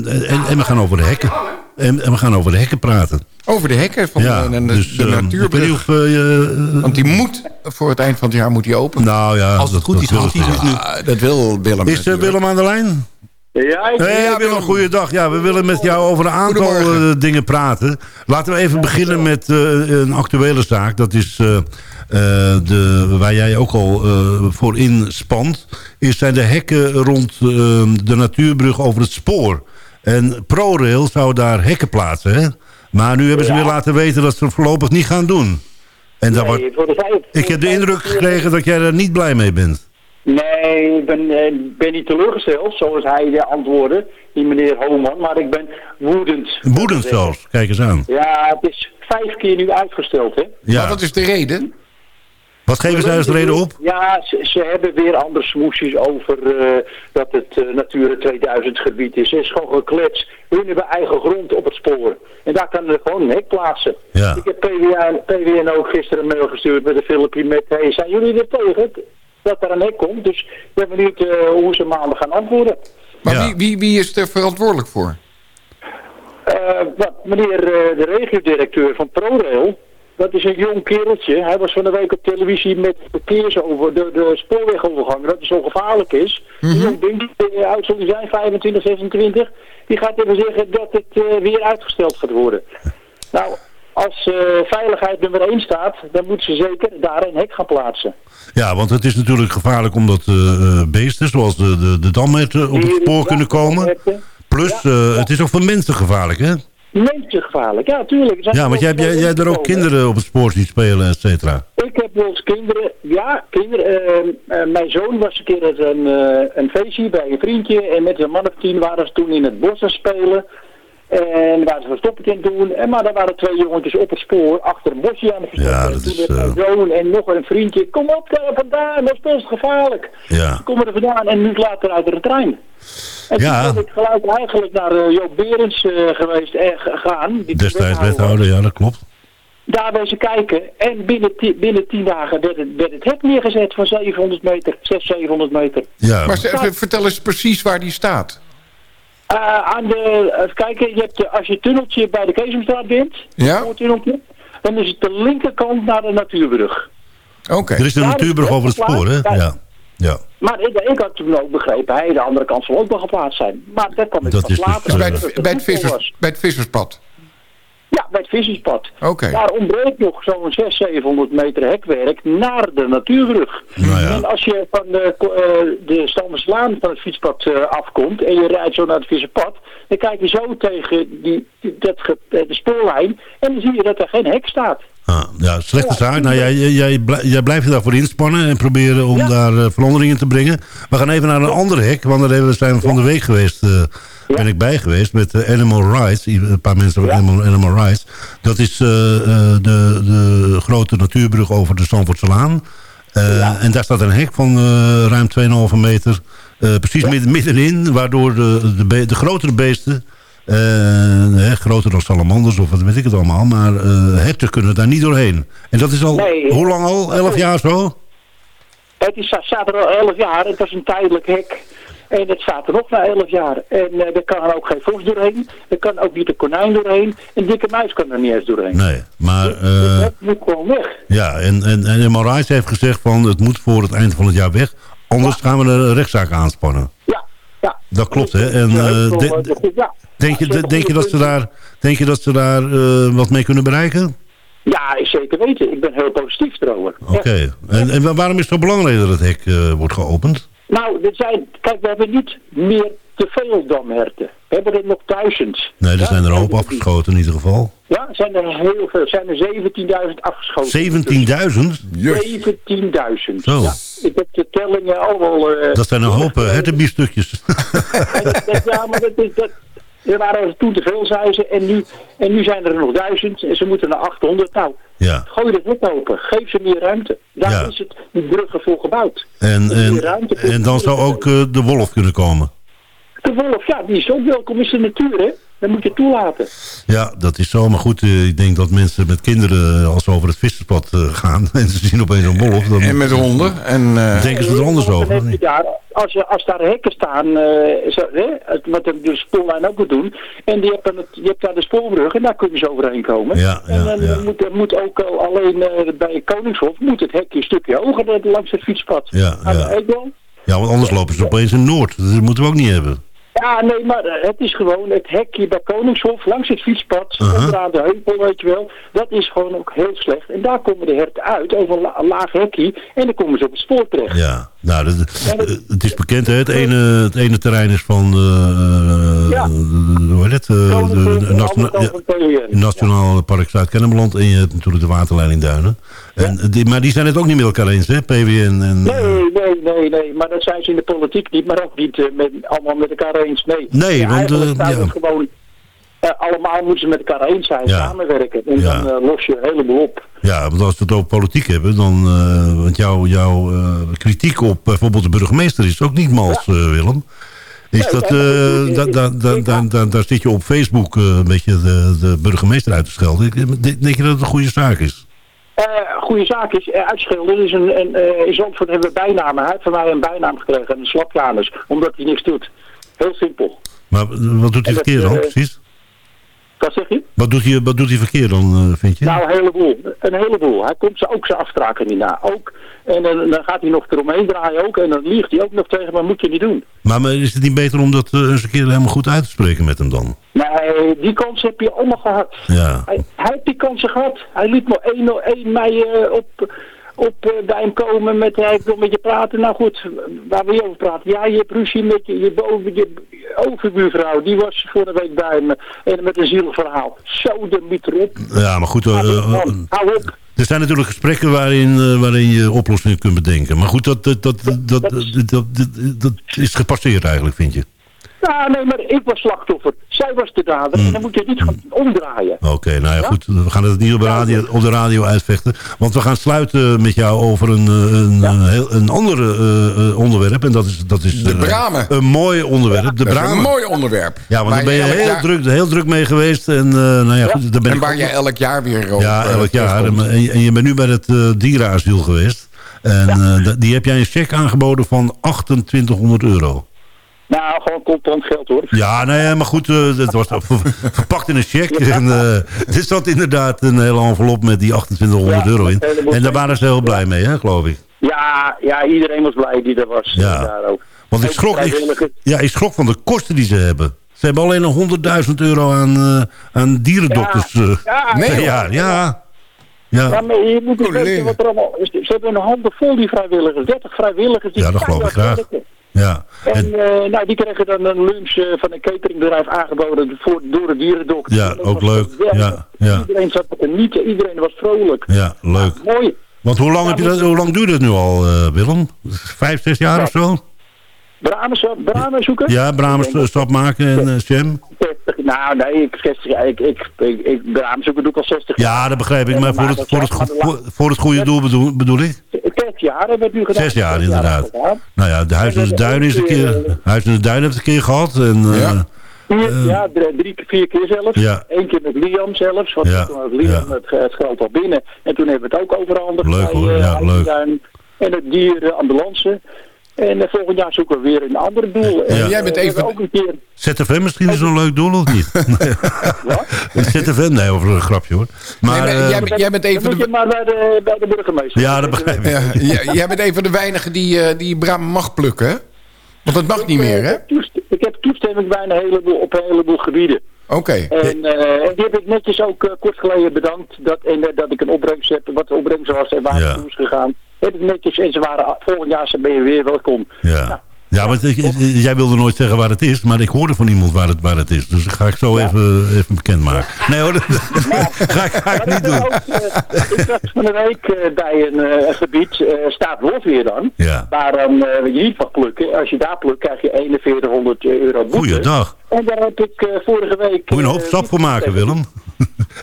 en, en we gaan over de hekken. En, en we gaan over de hekken praten. Over de hekken van Ja, de, de, dus, de eh, natuurbrug. eh, je- Want die moet voor het eind van het jaar moet die open. Nou ja, Als het goed is, ze hij dus nu. Ah, dat wil Willem. Is eh. Willem aan de lijn? Ja, ik Hey, Willem, goeiedag. Ja, we willen met jou over een aantal eh, dingen praten. Laten we even beginnen met eh, een actuele zaak. Dat is eh, eh, de, waar jij ook al eh, voor inspant. Is zijn de hekken rond eh, de natuurbrug over het spoor. En ProRail zou daar hekken plaatsen. Hè? Maar nu hebben ze weer laten weten dat ze het voorlopig niet gaan doen. En dat wordt- Nee, voor de vijf- ik heb de indruk gekregen dat jij er niet blij mee bent. Nee, ik ben, eh, ben niet teleurgesteld, zoals hij de antwoordde, die meneer Homan, maar ik ben woedend. Woedend zelfs. Kijk eens aan. Ja, het is vijf keer nu uitgesteld, hè. Ja. Maar wat is de reden? Wat geven zij als reden op? Ja, ze, ze hebben weer andere smoesjes over eh, dat het uh, Natura 2000 gebied is. Het is gewoon geklets. Hun hebben eigen grond op het spoor. En daar kan er gewoon een hek plaatsen. Ja. Ik heb PWN, PWN ook gisteren een mail gestuurd met een filmpje met... Hey, zijn jullie er tegen dat er een hek komt? Dus ik ben benieuwd uh, hoe ze maandag gaan antwoorden. Maar Ja. wie, wie, wie is er verantwoordelijk voor? Uh, wat, meneer uh, de regiodirecteur van ProRail, dat is een jong kereltje. Hij was van de week op televisie met verkeers over de, de spoorwegovergang, dat het zo gevaarlijk is. Mm -hmm. Een ding, oud zal die zijn, 25, 26. Die gaat even zeggen dat het uh, weer uitgesteld gaat worden. Nou, als uh, veiligheid nummer 1 staat, dan moeten ze zeker daar een hek gaan plaatsen. Ja, want het is natuurlijk gevaarlijk omdat uh, beesten, zoals de, de, de damherten, op het spoor kunnen komen. Plus, ja, ja. het is ook voor mensen gevaarlijk, hè? Mensen gevaarlijk, ja, tuurlijk. Ja, want jij, jij, jij er ook kinderen op het spoor zien spelen, et cetera. Ik heb wel eens kinderen, ja, kinderen. Uh, mijn zoon was een keer een, een feestje bij een vriendje en met een man of tien waren ze toen in het bos aan spelen. En waar ze verstoppertje aan doen. En maar daar waren twee jongetjes op het spoor achter een bosje aan het verstoppen. Ja, dat en toen is, uh... zoon en nog een vriendje. Kom op daar vandaan, dat is best gevaarlijk. Ja. Ze komen er vandaan en nu later uit de trein. En ja. toen ben ik gelijk eigenlijk naar uh, Joop Berends uh, geweest en gegaan. Destijds wethouder, ja dat klopt. Daar ben ze kijken en binnen, binnen tien dagen werd het, werd het hek neergezet van 700 meter, 600, 700 meter. Ja. Maar ze, vertel eens precies waar die staat. Uh, aan de, even kijken, je hebt de, als je het tunneltje bij de Keesomstraat bent, ja? tunneltje, dan is het de linkerkant naar de natuurbrug. Oké. Okay. Er is een natuurbrug over het spoor, hè? Ja. ja. Maar ik, ik had toen ook begrepen, hij de andere kant zal ook wel geplaatst zijn. Maar dat kan ik dat pas later. Dus bij, het, bij, het vissers, bij het visserspad? Ja, bij het visserspad. Okay. Daar ontbreekt nog zo'n 600, 700 meter hekwerk naar de natuurbrug. Nou ja. En als je van de, uh, de Stammerslaan van het fietspad uh, afkomt en je rijdt zo naar het visserpad, dan kijk je zo tegen die, dat, de spoorlijn en dan zie je dat er geen hek staat. Ah, ja, slechte zaak. Nou, jij, jij, jij blijft je daarvoor inspannen en proberen om daar uh, veranderingen te brengen. We gaan even naar een ander hek, want daar zijn we van de week geweest. Uh, ja. ben ik bij geweest met uh, Animal Rights. Een paar mensen van. Animal, Animal, Rights. Dat is de, de grote natuurbrug over de Zandvoortselaan. En daar staat een hek van ruim 2,5 meter. precies midden, middenin, waardoor de, de, de grotere beesten... Uh, hè, groter dan salamanders of wat weet ik het allemaal. Maar uh, herten kunnen daar niet doorheen. En dat is al, nee, hoe lang al? Elf jaar zo? Het is, staat er al elf jaar. Het was een tijdelijk hek. En het staat er nog na elf jaar. En uh, er kan ook geen vos doorheen. Er kan ook niet een konijn doorheen. Een dikke muis kan er niet eens doorheen. Nee, maar... Dus het moet gewoon weg. Ja, en, en, en Rice heeft gezegd van het moet voor het eind van het jaar weg. Anders ja. gaan we een rechtszaak aanspannen. Ja. Dat klopt, hè? En, uh, de, de, ja. Denk je, de, denk, je dat ze daar, denk je dat ze daar uh, wat mee kunnen bereiken? Ja, ik zeker weten. Ik ben heel positief erover. Oké. Okay. Ja. En, en, waarom is het zo belangrijk dat het hek uh, wordt geopend? Nou, er zijn, kijk, we hebben niet meer te veel damherten. We hebben er nog duizend. Nee, er zijn er een hoop afgeschoten in ieder geval. Ja, zijn er heel veel. Zijn er 17.000 afgeschoten. 17.000? Dus 17.000. Zo. Ja, ik heb de tellingen allemaal... Uh, dat zijn een hoop uh, hertenbiefstukjes. ja, maar dat is... Dat, er waren er toen te veel, zei ze. En nu, en nu zijn er nog duizend en ze moeten naar 800. Nou, ja. gooi het hek open. Geef ze meer ruimte. Daar ja. is het die bruggen voor gebouwd. En, en, en dan zou ook uh, de wolf kunnen komen. De wolf, ja, die is ook welkom. Is de natuur, hè? Dat moet je toelaten. Ja, dat is zo. Maar goed, eh, ik denk dat mensen met kinderen, eh, als ze over het visserspad eh, gaan... en ze zien opeens een wolf... Dan, En met honden. En, eh, denken ze er anders Dan over. je daar, als, je, als daar hekken staan, eh, zo, hè, wat de, spoorlijn ook moet doen, en die hebben het, je hebt daar de spoorbrug en daar kunnen ze overheen komen. Ja, en dan ja. Moet, er moet ook al alleen eh, bij Koningshof moet het hekje een stukje hoger dan langs het fietspad. Ja, Aan de ja. Ja, want anders lopen ze opeens in Noord. Dat moeten we ook niet hebben. Ja, nee, maar eh, het is gewoon het hekje bij Koningshof langs het fietspad, Uh-huh. onderaan de heuvel, weet je wel. Dat is gewoon ook heel slecht. En daar komen de herten uit over een, la- een laag hekje en dan komen ze op het spoor terecht. Ja, nou, dat- eh, het is bekend, hè? Het ene, het ene terrein is van, Ja. hoe heet het? Eh, de- Nationaal Park Zuid-Kennemerland. En je hebt natuurlijk de waterleiding Duinen. En, die, maar die zijn het ook niet met elkaar eens, hè? PWN en... Nee, nee, nee, nee, maar dat zijn ze in de politiek niet, maar ook niet met, allemaal met elkaar eens. Nee, Nee, Ja, want, ja. het gewoon, eh, allemaal moeten ze met elkaar eens zijn, Ja. samenwerken. En Ja. dan eh, los je een heleboel op. Ja, want als we het over politiek hebben, dan... eh, want jouw jouw eh, kritiek op bijvoorbeeld de burgemeester is ook niet mals, Willem. Is Nee, dat, maar da- da- da- daar zit je op Facebook een beetje de, de burgemeester uit te schelden. Denk je dat het een goede zaak is? Eh goede zaak is, uh, uitschilderen is een, een eh, in Zandvoort hebben we bijnamen. Hij heeft van mij een bijnaam gekregen, een slapjanus, omdat hij niks doet. Heel simpel. Maar wat doet hij verkeerd dan, precies? Wat zeg je? Wat doet hij, wat doet hij verkeerd dan, eh, vind je? Nou, een heleboel. Een heleboel. Hij komt ze ook zijn afspraken niet na. Ook. En dan, dan gaat hij nog eromheen draaien ook. En dan liegt hij ook nog tegen, maar moet je niet doen. Maar, maar is het niet beter om dat eh, eens een keer helemaal goed uit te spreken met hem dan? Nee, die kans heb je allemaal gehad. Ja. Hij, hij heeft die kansen gehad. Hij liet nog 1, 1 mei eh, op, op, eh, bij hem komen met hij wil met je praten. Nou goed, waar wil je over praten? Ja, je hebt ruzie met je, je, boven, je overbuurvrouw. Die was vorige week bij me. En met een zielig verhaal. Zo de mieter op. Ja, maar goed, eh, eh, eh, hou op. er zijn natuurlijk gesprekken waarin, eh, waarin je oplossingen kunt bedenken. Maar goed, dat, dat, dat, dat, dat, dat, dat- dat is gepasseerd eigenlijk, vind je? Ja, nee, maar ik was slachtoffer. Zij was de dader. En dan moet je het niet gaan omdraaien. Oké, nou ja, goed. We gaan het niet op de, radio, op de radio uitvechten. Want we gaan sluiten met jou over een, eh, een, een, heel, een ander eh, eh, onderwerp. En dat is, dat is De eh, bramen. Een mooi onderwerp. De Dat is een bramen. mooi onderwerp. Ja, want daar ben je heel, jaar- druk, heel druk mee geweest. En eh, nou ja, goed, daar ben En ik waar nog- elk jaar weer op Ja, eh, elk jaar. En, je- en je bent nu bij het eh, dierenasiel geweest. En eh, die heb jij een cheque aangeboden van 2800 euro. Nou, gewoon contant geld hoor. Ja, nee, maar goed, eh, het was ver- verpakt in een cheque. En, eh, er zat inderdaad een hele envelop met die 2800 Ja, euro in. En daar waren ze heel blij mee, hè, geloof ik. Ja, ja, iedereen was blij die er was. Ja. Daar ook. Want ik schrok, ik, ja, ik schrok van de kosten die ze hebben. Ze hebben alleen nog 100.000 euro aan, eh, aan dierendokters Ja. eh, Ja, per nee, jaar. Ja, ja. Ja, maar je moet weten wat er allemaal is. Ze hebben een handen vol, die vrijwilligers. 30 vrijwilligers. Die Ja, dat geloof ik graag. werken. Ja. En eh, nou, die kregen dan een lunch eh, van een cateringbedrijf aangeboden voor, door de dierendokter. Ja, ook leuk. Ja, ja. Iedereen zat te genieten, iedereen was vrolijk. ja, leuk. Mooi. Want hoe lang, heb je dat, hoe lang doe je dat nu al, eh, Willem? Vijf, zes jaar Ja. of zo? Bramen, bramen zoeken? Ja, Bramers eh, stap maken en eh, Jam. 60, nou nee, ik, 60, jaar, ik, ik, ik, ik bramen zoeken doe ik al 60 jaar. Ja, dat begrijp ik. Maar voor het, voor het, voor, voor het goede doel bedoel, bedoel ik? Zes jaar hebben we het nu gedaan. Zes jaar, inderdaad. Nou ja, de Huis in de Duin is een keer... Huis in de Duin heeft het een keer gehad. En, eh, Ja. Ja, drie, vier keer zelfs. Ja. Eén keer met Liam zelfs. Want Ja, toen had Liam ja. het, het geld al binnen. En toen hebben we het ook overhandigd. Leuk, hoor. eh, Ja, leuk. Duin. En het dier, de ambulance. En eh, volgend jaar zoeken we weer een ander doel. En, Ja. Jij bent eh, we even- ook een keer... ZFM misschien is een leuk doel of niet? ZFM, nee, over een grapje hoor. Maar, Nee, maar eh, jij, bent- jij bent Dan even moet je de, maar bij de, bij de burgemeester. ja, dat begrijp ik. ja, jij, bent even de weinige die, eh, die Bram mag plukken, hè? Want dat mag niet meer, hè? toest- Ik heb toestemming bij een heleboel, op een heleboel gebieden. Oké. En eh, die heb ik netjes ook kort geleden bedankt dat, en, dat ik een opbrengst heb, wat de opbrengst was en waar Ja. het naartoe is gegaan. Heb ik netjes en ze waren volgend jaar ben je weer welkom. Ja. Ja, maar ik- ik- jij wilde nooit zeggen waar het is, maar ik hoorde van iemand waar het, waar het is. Dus dat ga ik zo even, even bekendmaken. Nee hoor, dat ga, ik- ga ik niet doen. Ook, eh, ik was van de week eh, bij een eh, gebied, staat Wolfweer dan, Ja. waar dan je niet mag plukken. Als je daar plukt krijg je 4100 euro boete. Goeiedag. En daar heb ik vorige week... Moet je een hoop stap voor maken, Willem.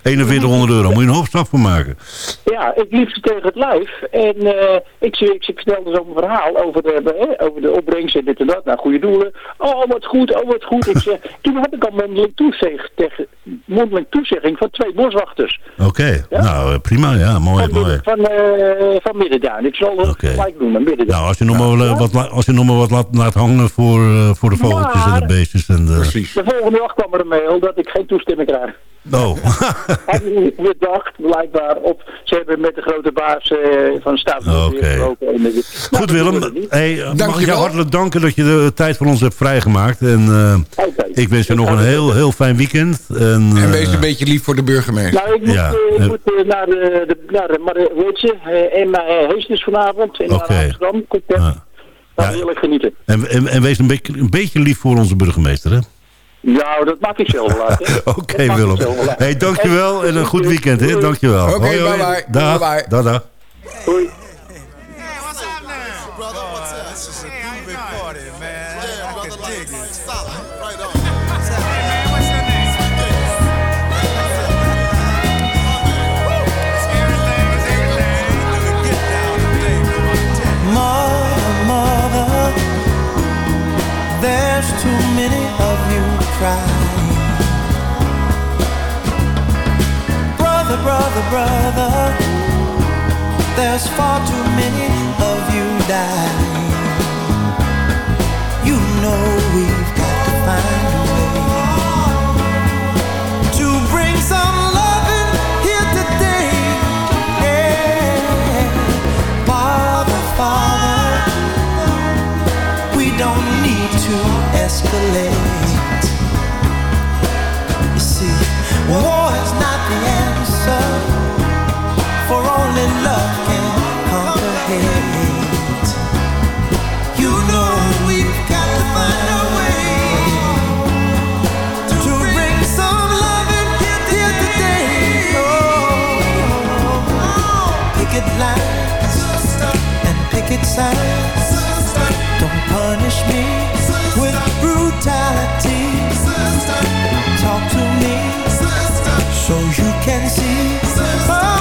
4100 euro. Moet je een hoop stap voor maken. Ja, ik liep ze tegen het lijf. En eh, ik, ik, ik vertelde zo'n verhaal over de, eh, over de opbrengst en dit en dat. Nou, goede doelen. Oh, wat goed, oh, wat goed. Ik zeg, toen had ik al mondeling toezegging, tegen, mondeling toezegging van twee boswachters. Oké, nou eh, prima. Ja, mooi, Van, mooi. van, eh, van Middenduin. Ik zal het gelijk noemen, Middenduin. Nou, als je nog maar, wat, als je nog maar wat laat, laat hangen voor, voor de vogeltjes en de beestjes. En de... Precies. De volgende dag kwam er een mail dat ik geen toestemming krijg. Oh, Hadden we dacht blijkbaar op. Ze hebben met de grote baas eh, van de staat Oké. gesproken. En, eh, goed nou, Willem. niet. Hey, mag ik je hartelijk danken dat je de tijd voor ons hebt vrijgemaakt. En eh, ik wens je nog een heel, heel fijn weekend. En, En eh, wees een beetje lief voor de burgemeester. Nou, ik moet, Ja. eh, ik moet eh, naar de, de, naar de maar, ze? Eh, Emma uh, Heesters vanavond in Oké. Amsterdam. Concert. Daar wil ik genieten. en, en, en wees een beetje, een beetje lief voor onze burgemeester, hè? Nou, dat maak ik zelf wel uit. Oké, Willem. Hey, dankjewel en een goed weekend, hè? Dankjewel. Oké. Dag. Bye-bye. Dag, dag. Hoi. There's too many of you crying. Brother, brother, brother, there's far too many of you dying. You know we've got to find picket signs. Don't punish me with brutality. Talk to me so you can see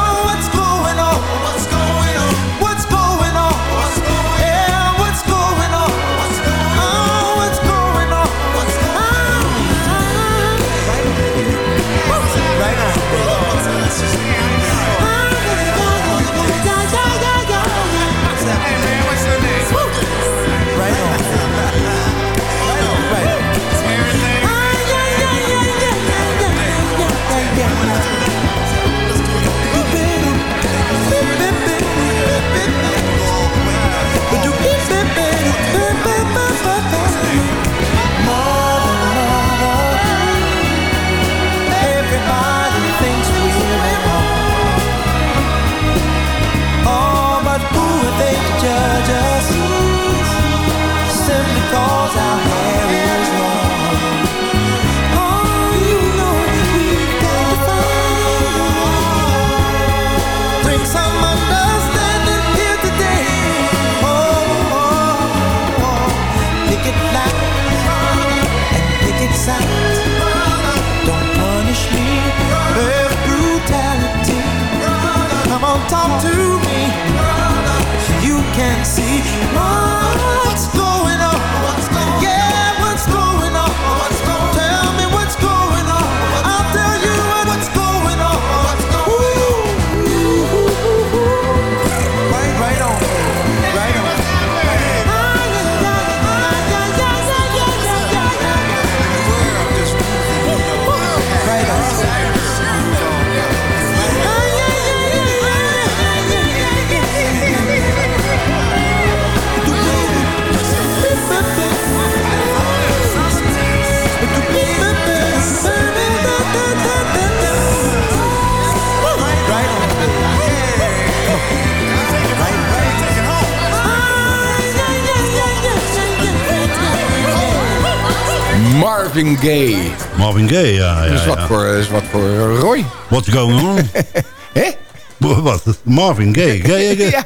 Marvin Gaye. Marvin Gaye, ja. ja, is wat, ja. voor, is wat voor Roy. What's going on? Hè? Wat? Marvin Gaye. Gaye, Gaye. Ja.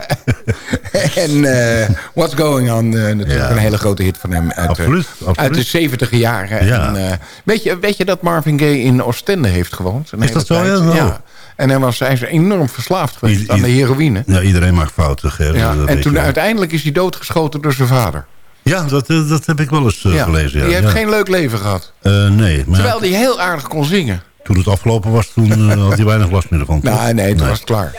en eh, What's Going On, eh, natuurlijk een hele grote hit van hem. Uit, Absoluut, eh, absoluut. uit de 70 jaren. Ja. En, eh, weet, je, weet je dat Marvin Gaye in Oostende heeft gewoond? Is dat zo? tijd? Ja. En hij, was, hij is enorm verslaafd geweest I- aan de heroïne. Ja, iedereen maakt fouten, Ger. Ja, dat en weet toen je wel. uiteindelijk is hij doodgeschoten door zijn vader. Ja, dat, eh, dat heb ik wel eens eh, Ja, gelezen. Ja. Die heeft ja. geen leuk leven gehad. Eh, nee, maar Terwijl hij heel aardig kon zingen. toen het afgelopen was, toen eh, had hij weinig last meer ervan. toch? Nee, nee, toen was het klaar.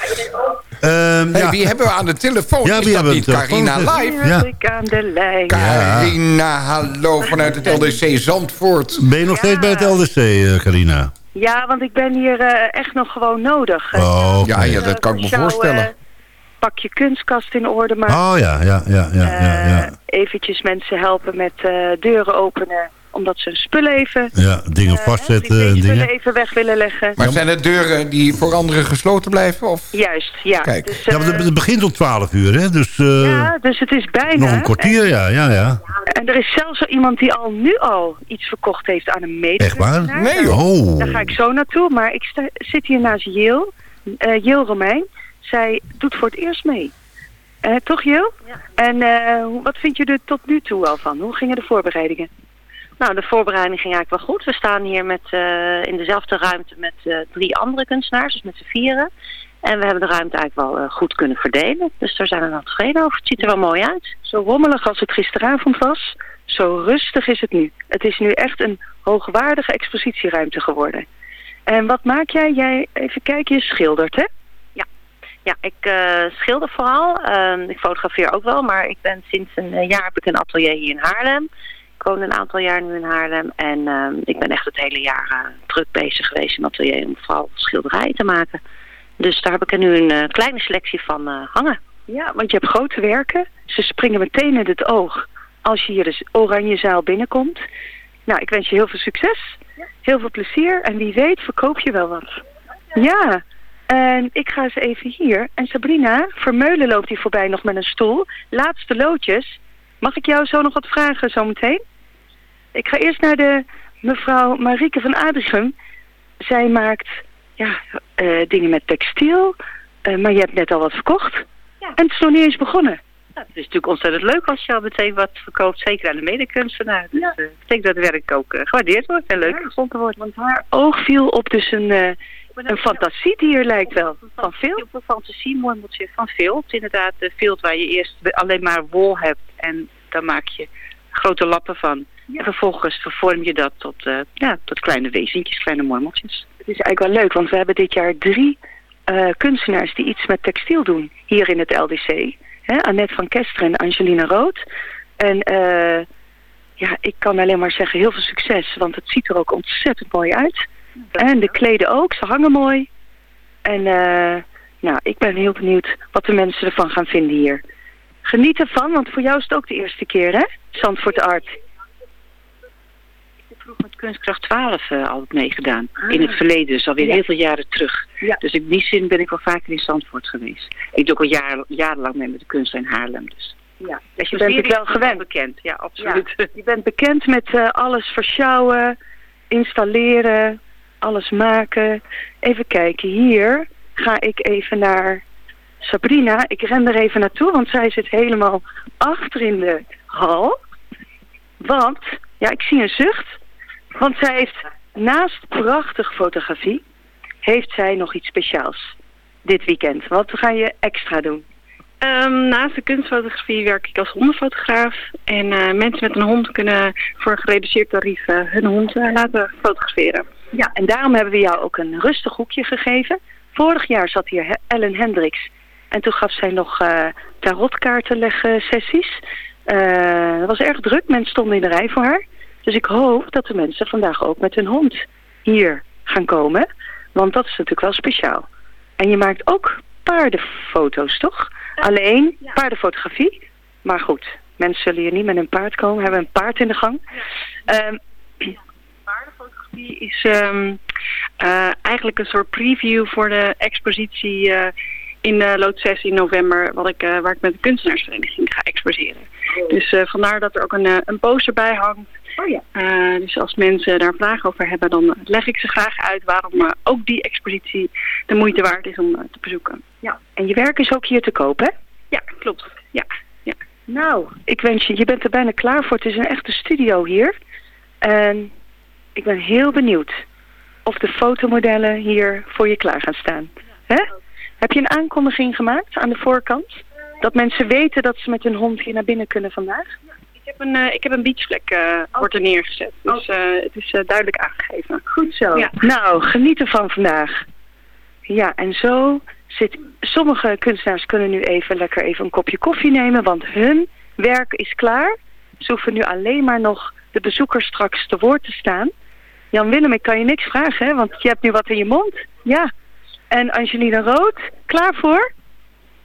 Ehm, Hey, ja. wie hebben we aan de telefoon? Ja, wie dat hebben niet we aan de telefoon? Carina Live? Ja. Ik aan de lijn. Carina, hallo vanuit het LDC Zandvoort. Ben je nog steeds bij het LDC, eh, Carina? Ja, want ik ben hier eh, echt nog gewoon nodig. Oh, oké. Ja, ja, dat kan ik me voorstellen. Pak je kunstkast in orde maken. Oh ja, ja, ja, ja, ja, ja. Eh, eventjes mensen helpen met eh, deuren openen. Omdat ze hun spullen even, Ja, dingen eh, vastzetten en spullen dingen. even weg willen leggen. Maar zijn het deuren die voor anderen gesloten blijven? Of? Juist, ja. Kijk. Dus, Ja, want het begint om 12 uur, hè? Dus eh, ja, dus het is bijna. nog een kwartier, ja, ja, ja. En er is zelfs al iemand die al nu al iets verkocht heeft aan een mede. Echt waar? Nee, joh. Oh. Daar ga ik zo naartoe. Maar ik sta, zit hier naast Jil. eh Jil Romein. Zij doet voor het eerst mee. Eh, toch? Ja. En eh, wat vind je er tot nu toe al van? Hoe gingen de voorbereidingen? Nou, de voorbereiding ging eigenlijk wel goed. We staan hier met, eh, in dezelfde ruimte met drie andere kunstenaars, dus met z'n vieren. En we hebben de ruimte eigenlijk wel goed kunnen verdelen. Dus daar zijn we wel tevreden over. Het ziet er wel mooi uit. Zo rommelig als het gisteravond was, zo rustig is het nu. Het is nu echt een hoogwaardige expositieruimte geworden. En wat maak jij? Jij, even kijken, je schildert hè? Ja, ik eh, schilder vooral. Ehm, ik fotografeer ook wel, maar ik ben sinds een eh, jaar heb ik een atelier hier in Haarlem. Ik woon een aantal jaar nu in Haarlem en ehm, ik ben echt het hele jaar eh, druk bezig geweest in het atelier om vooral schilderijen te maken. Dus daar heb ik er nu een kleine selectie van hangen. Ja, want je hebt grote werken. Ze springen meteen in het oog als je hier de oranje zaal binnenkomt. Nou, ik wens je heel veel succes. Heel veel plezier. En wie weet verkoop je wel wat. Ja. En ik ga eens even hier. En Sabrina Vermeulen loopt hier voorbij nog met een stoel. Laatste loodjes. Mag ik jou zo nog wat vragen zometeen? Ik ga eerst naar de mevrouw Marieke van Adrichem. Zij maakt ja, eh, dingen met textiel. Eh, maar je hebt net al wat verkocht. En het is nog niet eens begonnen. Ja, het is natuurlijk ontzettend leuk als je al meteen wat verkoopt, zeker aan de medekunstenaar. Dus eh, ik denk dat het werk ook eh, gewaardeerd wordt en leuk gevonden wordt. Want haar oog viel op dus een, eh een fantasiedier lijkt wel. Van veel? Veel fantasie, mooi moet van vilt. Inderdaad, de vilt waar je eerst alleen maar wol hebt en dan maak je grote lappen van. En vervolgens vervorm je dat tot, eh, ja, tot kleine wezentjes, kleine mormeltjes. Het is eigenlijk wel leuk, want we hebben dit jaar drie eh, kunstenaars die iets met textiel doen hier in het LDC. Hè, Annette van Kesteren en Angelina Rood. En eh, ja, ik kan alleen maar zeggen heel veel succes, want het ziet er ook ontzettend mooi uit. En de kleden ook, ze hangen mooi. En eh, nou, ik ben heel benieuwd wat de mensen ervan gaan vinden hier. Geniet ervan, want voor jou is het ook de eerste keer, hè? Zandvoort Art. Ik heb vroeger met Kunstkracht 12 eh, altijd meegedaan. In het verleden, dus alweer Ja. heel veel jaren terug. Ja. Dus in die zin ben ik wel vaker in Zandvoort geweest. Ik doe ook al jaren, jarenlang mee met de kunst in Haarlem. Dus. Ja, Dus je bent het wel gewend. bekend, ja, absoluut. Ja, je bent bekend met eh, alles versjouwen, installeren, alles maken. Even kijken, hier ga ik even naar Sabrina. Ik ren er even naartoe, want zij zit helemaal achter in de hal. Want, ja, ik zie een zucht. Want zij heeft naast prachtige fotografie, heeft zij nog iets speciaals dit weekend. Wat ga je extra doen? Ehm, naast de kunstfotografie werk ik als hondenfotograaf. En eh, mensen met een hond kunnen voor een gereduceerd tarief eh, hun hond eh, laten fotograferen. Ja, en daarom hebben we jou ook een rustig hoekje gegeven. Vorig jaar zat hier Ellen Hendricks. En toen gaf zij nog eh tarotkaartenleggen sessies. Eh, dat was erg druk. Mensen stonden in de rij voor haar. Dus ik hoop dat de mensen vandaag ook met hun hond hier gaan komen. Want dat is natuurlijk wel speciaal. En je maakt ook paardenfoto's, toch? Alleen paardenfotografie. Maar goed, mensen zullen hier niet met een paard komen. We hebben een paard in de gang. Ehm, Die is ehm, eh, eigenlijk een soort preview voor de expositie eh, in de Lood 6 in november, wat ik, waar ik met de kunstenaarsvereniging ga exposeren. Dus eh, vandaar dat er ook een, een poster bij hangt. Oh ja. Dus als mensen daar vragen over hebben, dan leg ik ze graag uit waarom ook die expositie de moeite waard is om te bezoeken. Ja. En je werk is ook hier te koop, hè? Ja, klopt. Ja, ja. Nou, ik wens je, je bent er bijna klaar voor. Het is een echte studio hier. En ik ben heel benieuwd of de fotomodellen hier voor je klaar gaan staan. Hè? Heb je een aankondiging gemaakt aan de voorkant? Dat mensen weten dat ze met hun hond hier naar binnen kunnen vandaag? Ik heb een, eh, ik heb een beachvlek eh wordt er neergezet. Dus eh, het is duidelijk aangegeven. Goed zo. Ja. Nou, geniet ervan vandaag. Ja, en zo zit... Sommige kunstenaars kunnen nu even lekker even een kopje koffie nemen, want hun werk is klaar. Ze hoeven nu alleen maar nog de bezoekers straks te woord te staan. Jan Willem, ik kan je niks vragen, hè, want je hebt nu wat in je mond. Ja. En Angelina Rood, klaar voor?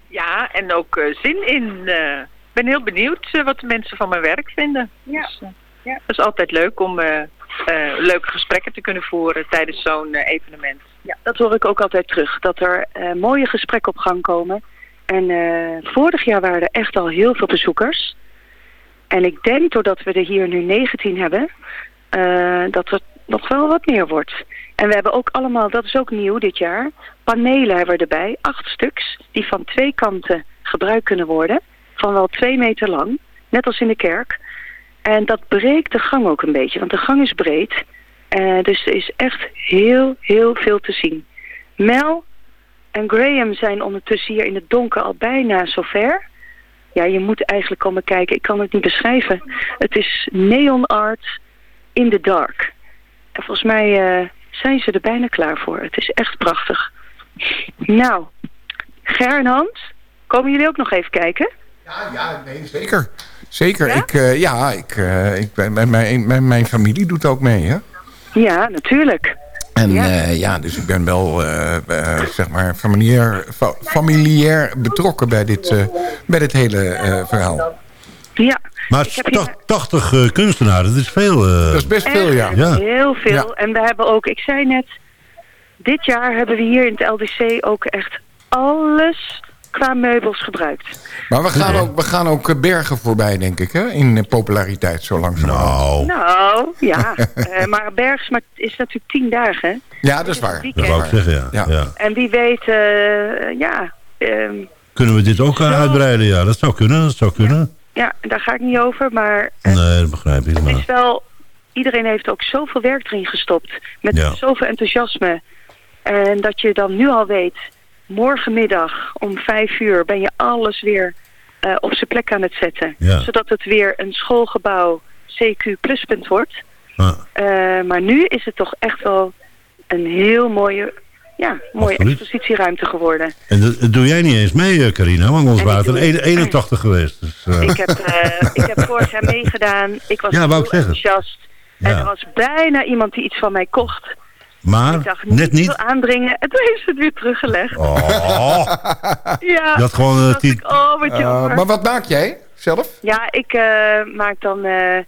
Ja, en ook eh, zin in. eh, Ik ben heel benieuwd eh, wat de mensen van mijn werk vinden. Ja. Dus, eh, Het is altijd leuk om leuke gesprekken te kunnen voeren tijdens zo'n evenement. Ja, dat hoor ik ook altijd terug. Dat er mooie gesprekken op gang komen. En vorig jaar waren er echt al heel veel bezoekers. En ik denk doordat we er hier nu 19 hebben, dat er nog wel wat meer wordt. En we hebben ook allemaal, dat is ook nieuw dit jaar, panelen hebben we erbij. Acht stuks, die van twee kanten gebruikt kunnen worden. Van wel twee meter lang, net als in de kerk. En dat breekt de gang ook een beetje, want de gang is breed. Eh, dus er is echt heel, heel veel te zien. Mel en Graham zijn ondertussen hier in het donker al bijna zover. Ja, je moet eigenlijk komen kijken. Ik kan het niet beschrijven. Het is neon art in the dark. En volgens mij eh, zijn ze er bijna klaar voor. Het is echt prachtig. Nou, Ger en Hans, komen jullie ook nog even kijken? Ja, ja, nee, zeker. Zeker. Ik, eh, ja, ik, eh, ik, ben- mijn, mijn, mijn, mijn familie doet ook mee, hè? Ja, natuurlijk. En ja. ja, dus ik ben wel, zeg maar, familiair, fa- familiair betrokken bij dit, bij dit hele verhaal. Ja. Maar 80 eh, kunstenaren, dat is veel. eh. Dat is best veel, ja. Echt Heel veel. En we hebben ook, ik zei net, dit jaar hebben we hier in het LDC ook echt alles qua meubels gebruikt. Maar we gaan, ook, we gaan ook eh, bergen voorbij, denk ik, hè? In populariteit zo langzaam. Nou. Nou, ja. Eh, maar Bergsma is natuurlijk tien dagen. hè? Ja, dat is waar. Dat wou ik zeggen, ja. ja. En wie weet, ja, ehm, Kunnen we dit ook uitbreiden? Ja, dat zou kunnen. Dat zou kunnen. ja, daar ga ik niet over. Maar Nee, dat begrijp ik. het Maar. is wel, iedereen heeft ook zoveel werk erin gestopt. Met Ja. zoveel enthousiasme. En dat je dan nu al weet, morgenmiddag om vijf uur ben je alles weer eh, op zijn plek aan het zetten. Ja. Zodat het weer een schoolgebouw CQ pluspunt wordt. Ah. Eh, maar nu is het toch echt wel een heel mooie, ja, mooie Absoluut. expositieruimte geworden. En dat, dat doe jij niet eens mee, eh, Carina, want ons er het. 81 geweest. Dus, eh, Ik heb, eh, ik heb vorig jaar meegedaan. Ik was Ja, wou ik zeggen. enthousiast. En er was bijna iemand die iets van mij kocht. maar, ik dacht, net niet aandringen. En toen heeft ze het weer teruggelegd. Oh. Ja. Had gewoon, eh, ik, oh, wat jammer. maar wat maak jij zelf? Ja, ik eh, maak dan eh, eh,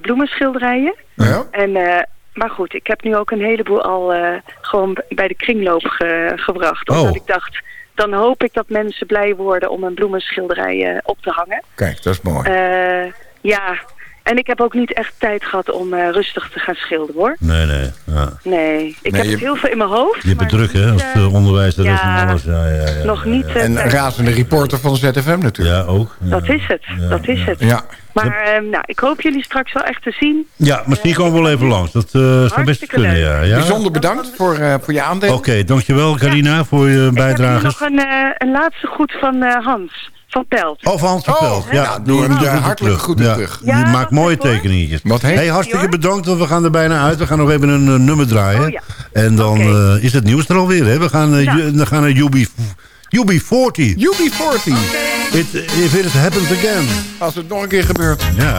bloemenschilderijen. Ja. En, eh, maar goed, ik heb nu ook een heleboel al eh, gewoon bij de kringloop ge- gebracht. Omdat Oh. ik dacht, dan hoop ik dat mensen blij worden om een bloemenschilderij eh, op te hangen. Kijk, dat is mooi. Eh, ja, en ik heb ook niet echt tijd gehad om eh, rustig te gaan schilderen hoor. Nee, nee. Ja. Nee, ik Nee, heb je- het heel veel in mijn hoofd. Je hebt het maar druk, hè, als eh, uh, onderwijzeres ja, en alles. Ja, ja, ja, nog niet, ja. En een razende reporter van ZFM natuurlijk. Ja, ook. Ja. Dat is het, dat is het. Ja. Maar eh, nou, ik hoop jullie straks wel echt te zien. Ja, misschien komen we wel even langs. Dat eh zou best Hartstikke kunnen, ja. ja? Bijzonder bedankt voor, eh, voor je aandeel. Oké, dankjewel Carina voor je Ik heb bijdrage. nog een, eh, een laatste groet van eh, Hans, van Pelt. Oh, van Hans van Pelt. ja, nou, doe hem groeten ja. terug. Die Ja, maakt mooie tekeningetjes. Wat heet hey, die, hartstikke hoor? bedankt, want we gaan er bijna uit. We gaan nog even een nummer draaien. Oh, ja. En dan eh, is het nieuws er alweer. Hè? We gaan, we gaan naar UB, UB40. UB40. It, if it happens again. Als het nog een keer gebeurt. Ja.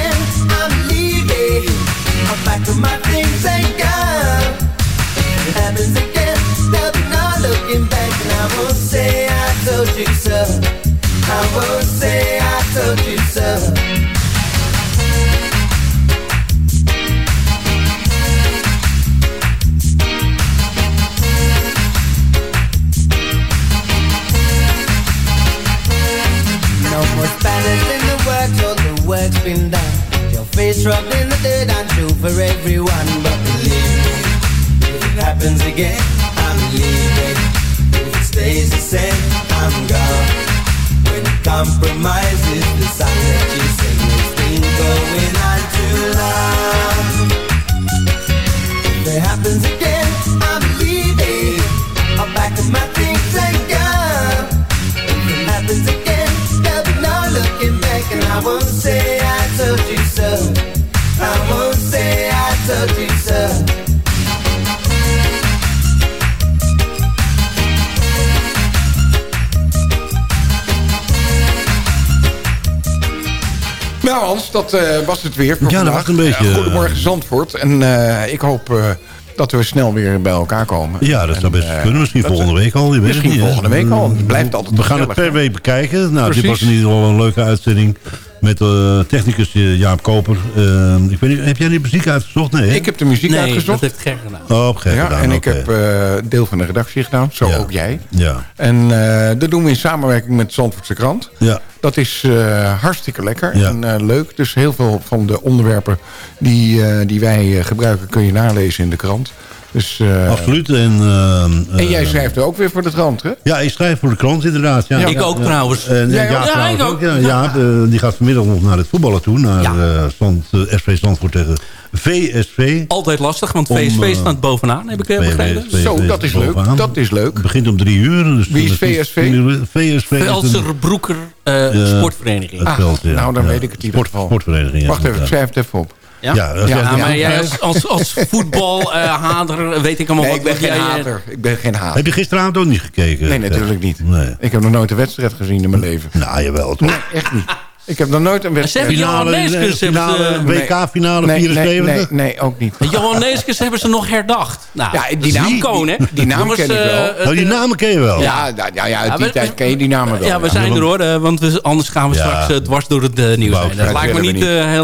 I'll pack up my things and. It happens again, there'll looking back, and I won't say I told you so. I won't say I told you so. No more the all the work's been done. Face rubbed in the dirt, I'm true for everyone. But believe me, if it happens again, I'm leaving. If it stays the same, I'm gone. When compromise is the song that you sing, it's been going on too long. If it happens again, I'm leaving. I'll pack up my things and go. If it happens again, looking back, and I won't say I told you so. I won't say I told you so. Nou Hans, dat eh, was het weer voor Ja, dat was een beetje, Eh, goedemorgen Zandvoort. En eh, ik hoop eh, dat we snel weer bij elkaar komen. Ja, dat zou best En, eh, kunnen. Misschien volgende week al. Je weet Misschien het niet, hè? volgende week al. Het blijft altijd We gaan het per week bekijken. Nou, dit was in ieder geval een leuke uitzending. Met eh, technicus eh, Jaap Koper. Eh, ik weet niet, heb jij die muziek uitgezocht? Nee, hè? Ik heb de muziek Nee, uitgezocht. dat heeft Ger gedaan. Oh, Ger ja, gedaan, en ik heb eh, deel van de redactie gedaan. Zo ook jij. Ja. En eh, dat doen we in samenwerking met de Zandvoortse Krant. Ja. Dat is eh, hartstikke lekker Ja. en eh, leuk. Dus heel veel van de onderwerpen die, eh, die wij eh, gebruiken... kun je nalezen in de krant. Dus, eh, Absoluut. En, eh, En jij eh, schrijft er ook weer voor de krant, hè? Ja, ik schrijf voor de krant inderdaad. Ja. Ik ook trouwens. En, ja, ook? Ja, trouwens ik ook. Ja, eh, die gaat vanmiddag nog naar het voetballen toe. Naar eh, stand, eh, SV Zandvoort tegen VSV. Altijd lastig, want Om, VSV eh, staat bovenaan, heb ik eh, begrepen. VSV Zo, dat is leuk. Dat is leuk. Het begint om drie uur. Dus Wie is VSV? VSV is een- Velser Broeker eh, Ja, Sportvereniging. Ah, veld, ja. nou, dan Ja. weet ik het in ieder Sport- geval. Sportvereniging. ja, Wacht even, ik schrijf het even op. Ja? Ja, dat is Ja, echt- maar jij als, als, als voetbalhader weet ik allemaal Nee, wat. ik ben geen jij, eh, hater. Ik ben geen hater. Heb je gisteravond ook niet gekeken? Nee, natuurlijk niet. Nee. Ik heb nog nooit een wedstrijd gezien in mijn leven. Nou, jawel. Toch? Nee, echt niet. Ik heb nog nooit een wedstrijd... hebben Johan Finale, ze- WK-finale nee, 74. Nee, nee, nee, ook niet. Johan Neeskens hebben ze nog herdacht. Nou, Ja, die naam- hè? die- ken ik wel. Oh, die namen ken je wel? Ja, ja, ja, ja, uit die we- tijd ken je die namen wel. Ja, we zijn er hoor, eh, want we, anders gaan we straks eh, dwars door het nieuws heen. Dat lijkt me niet heel...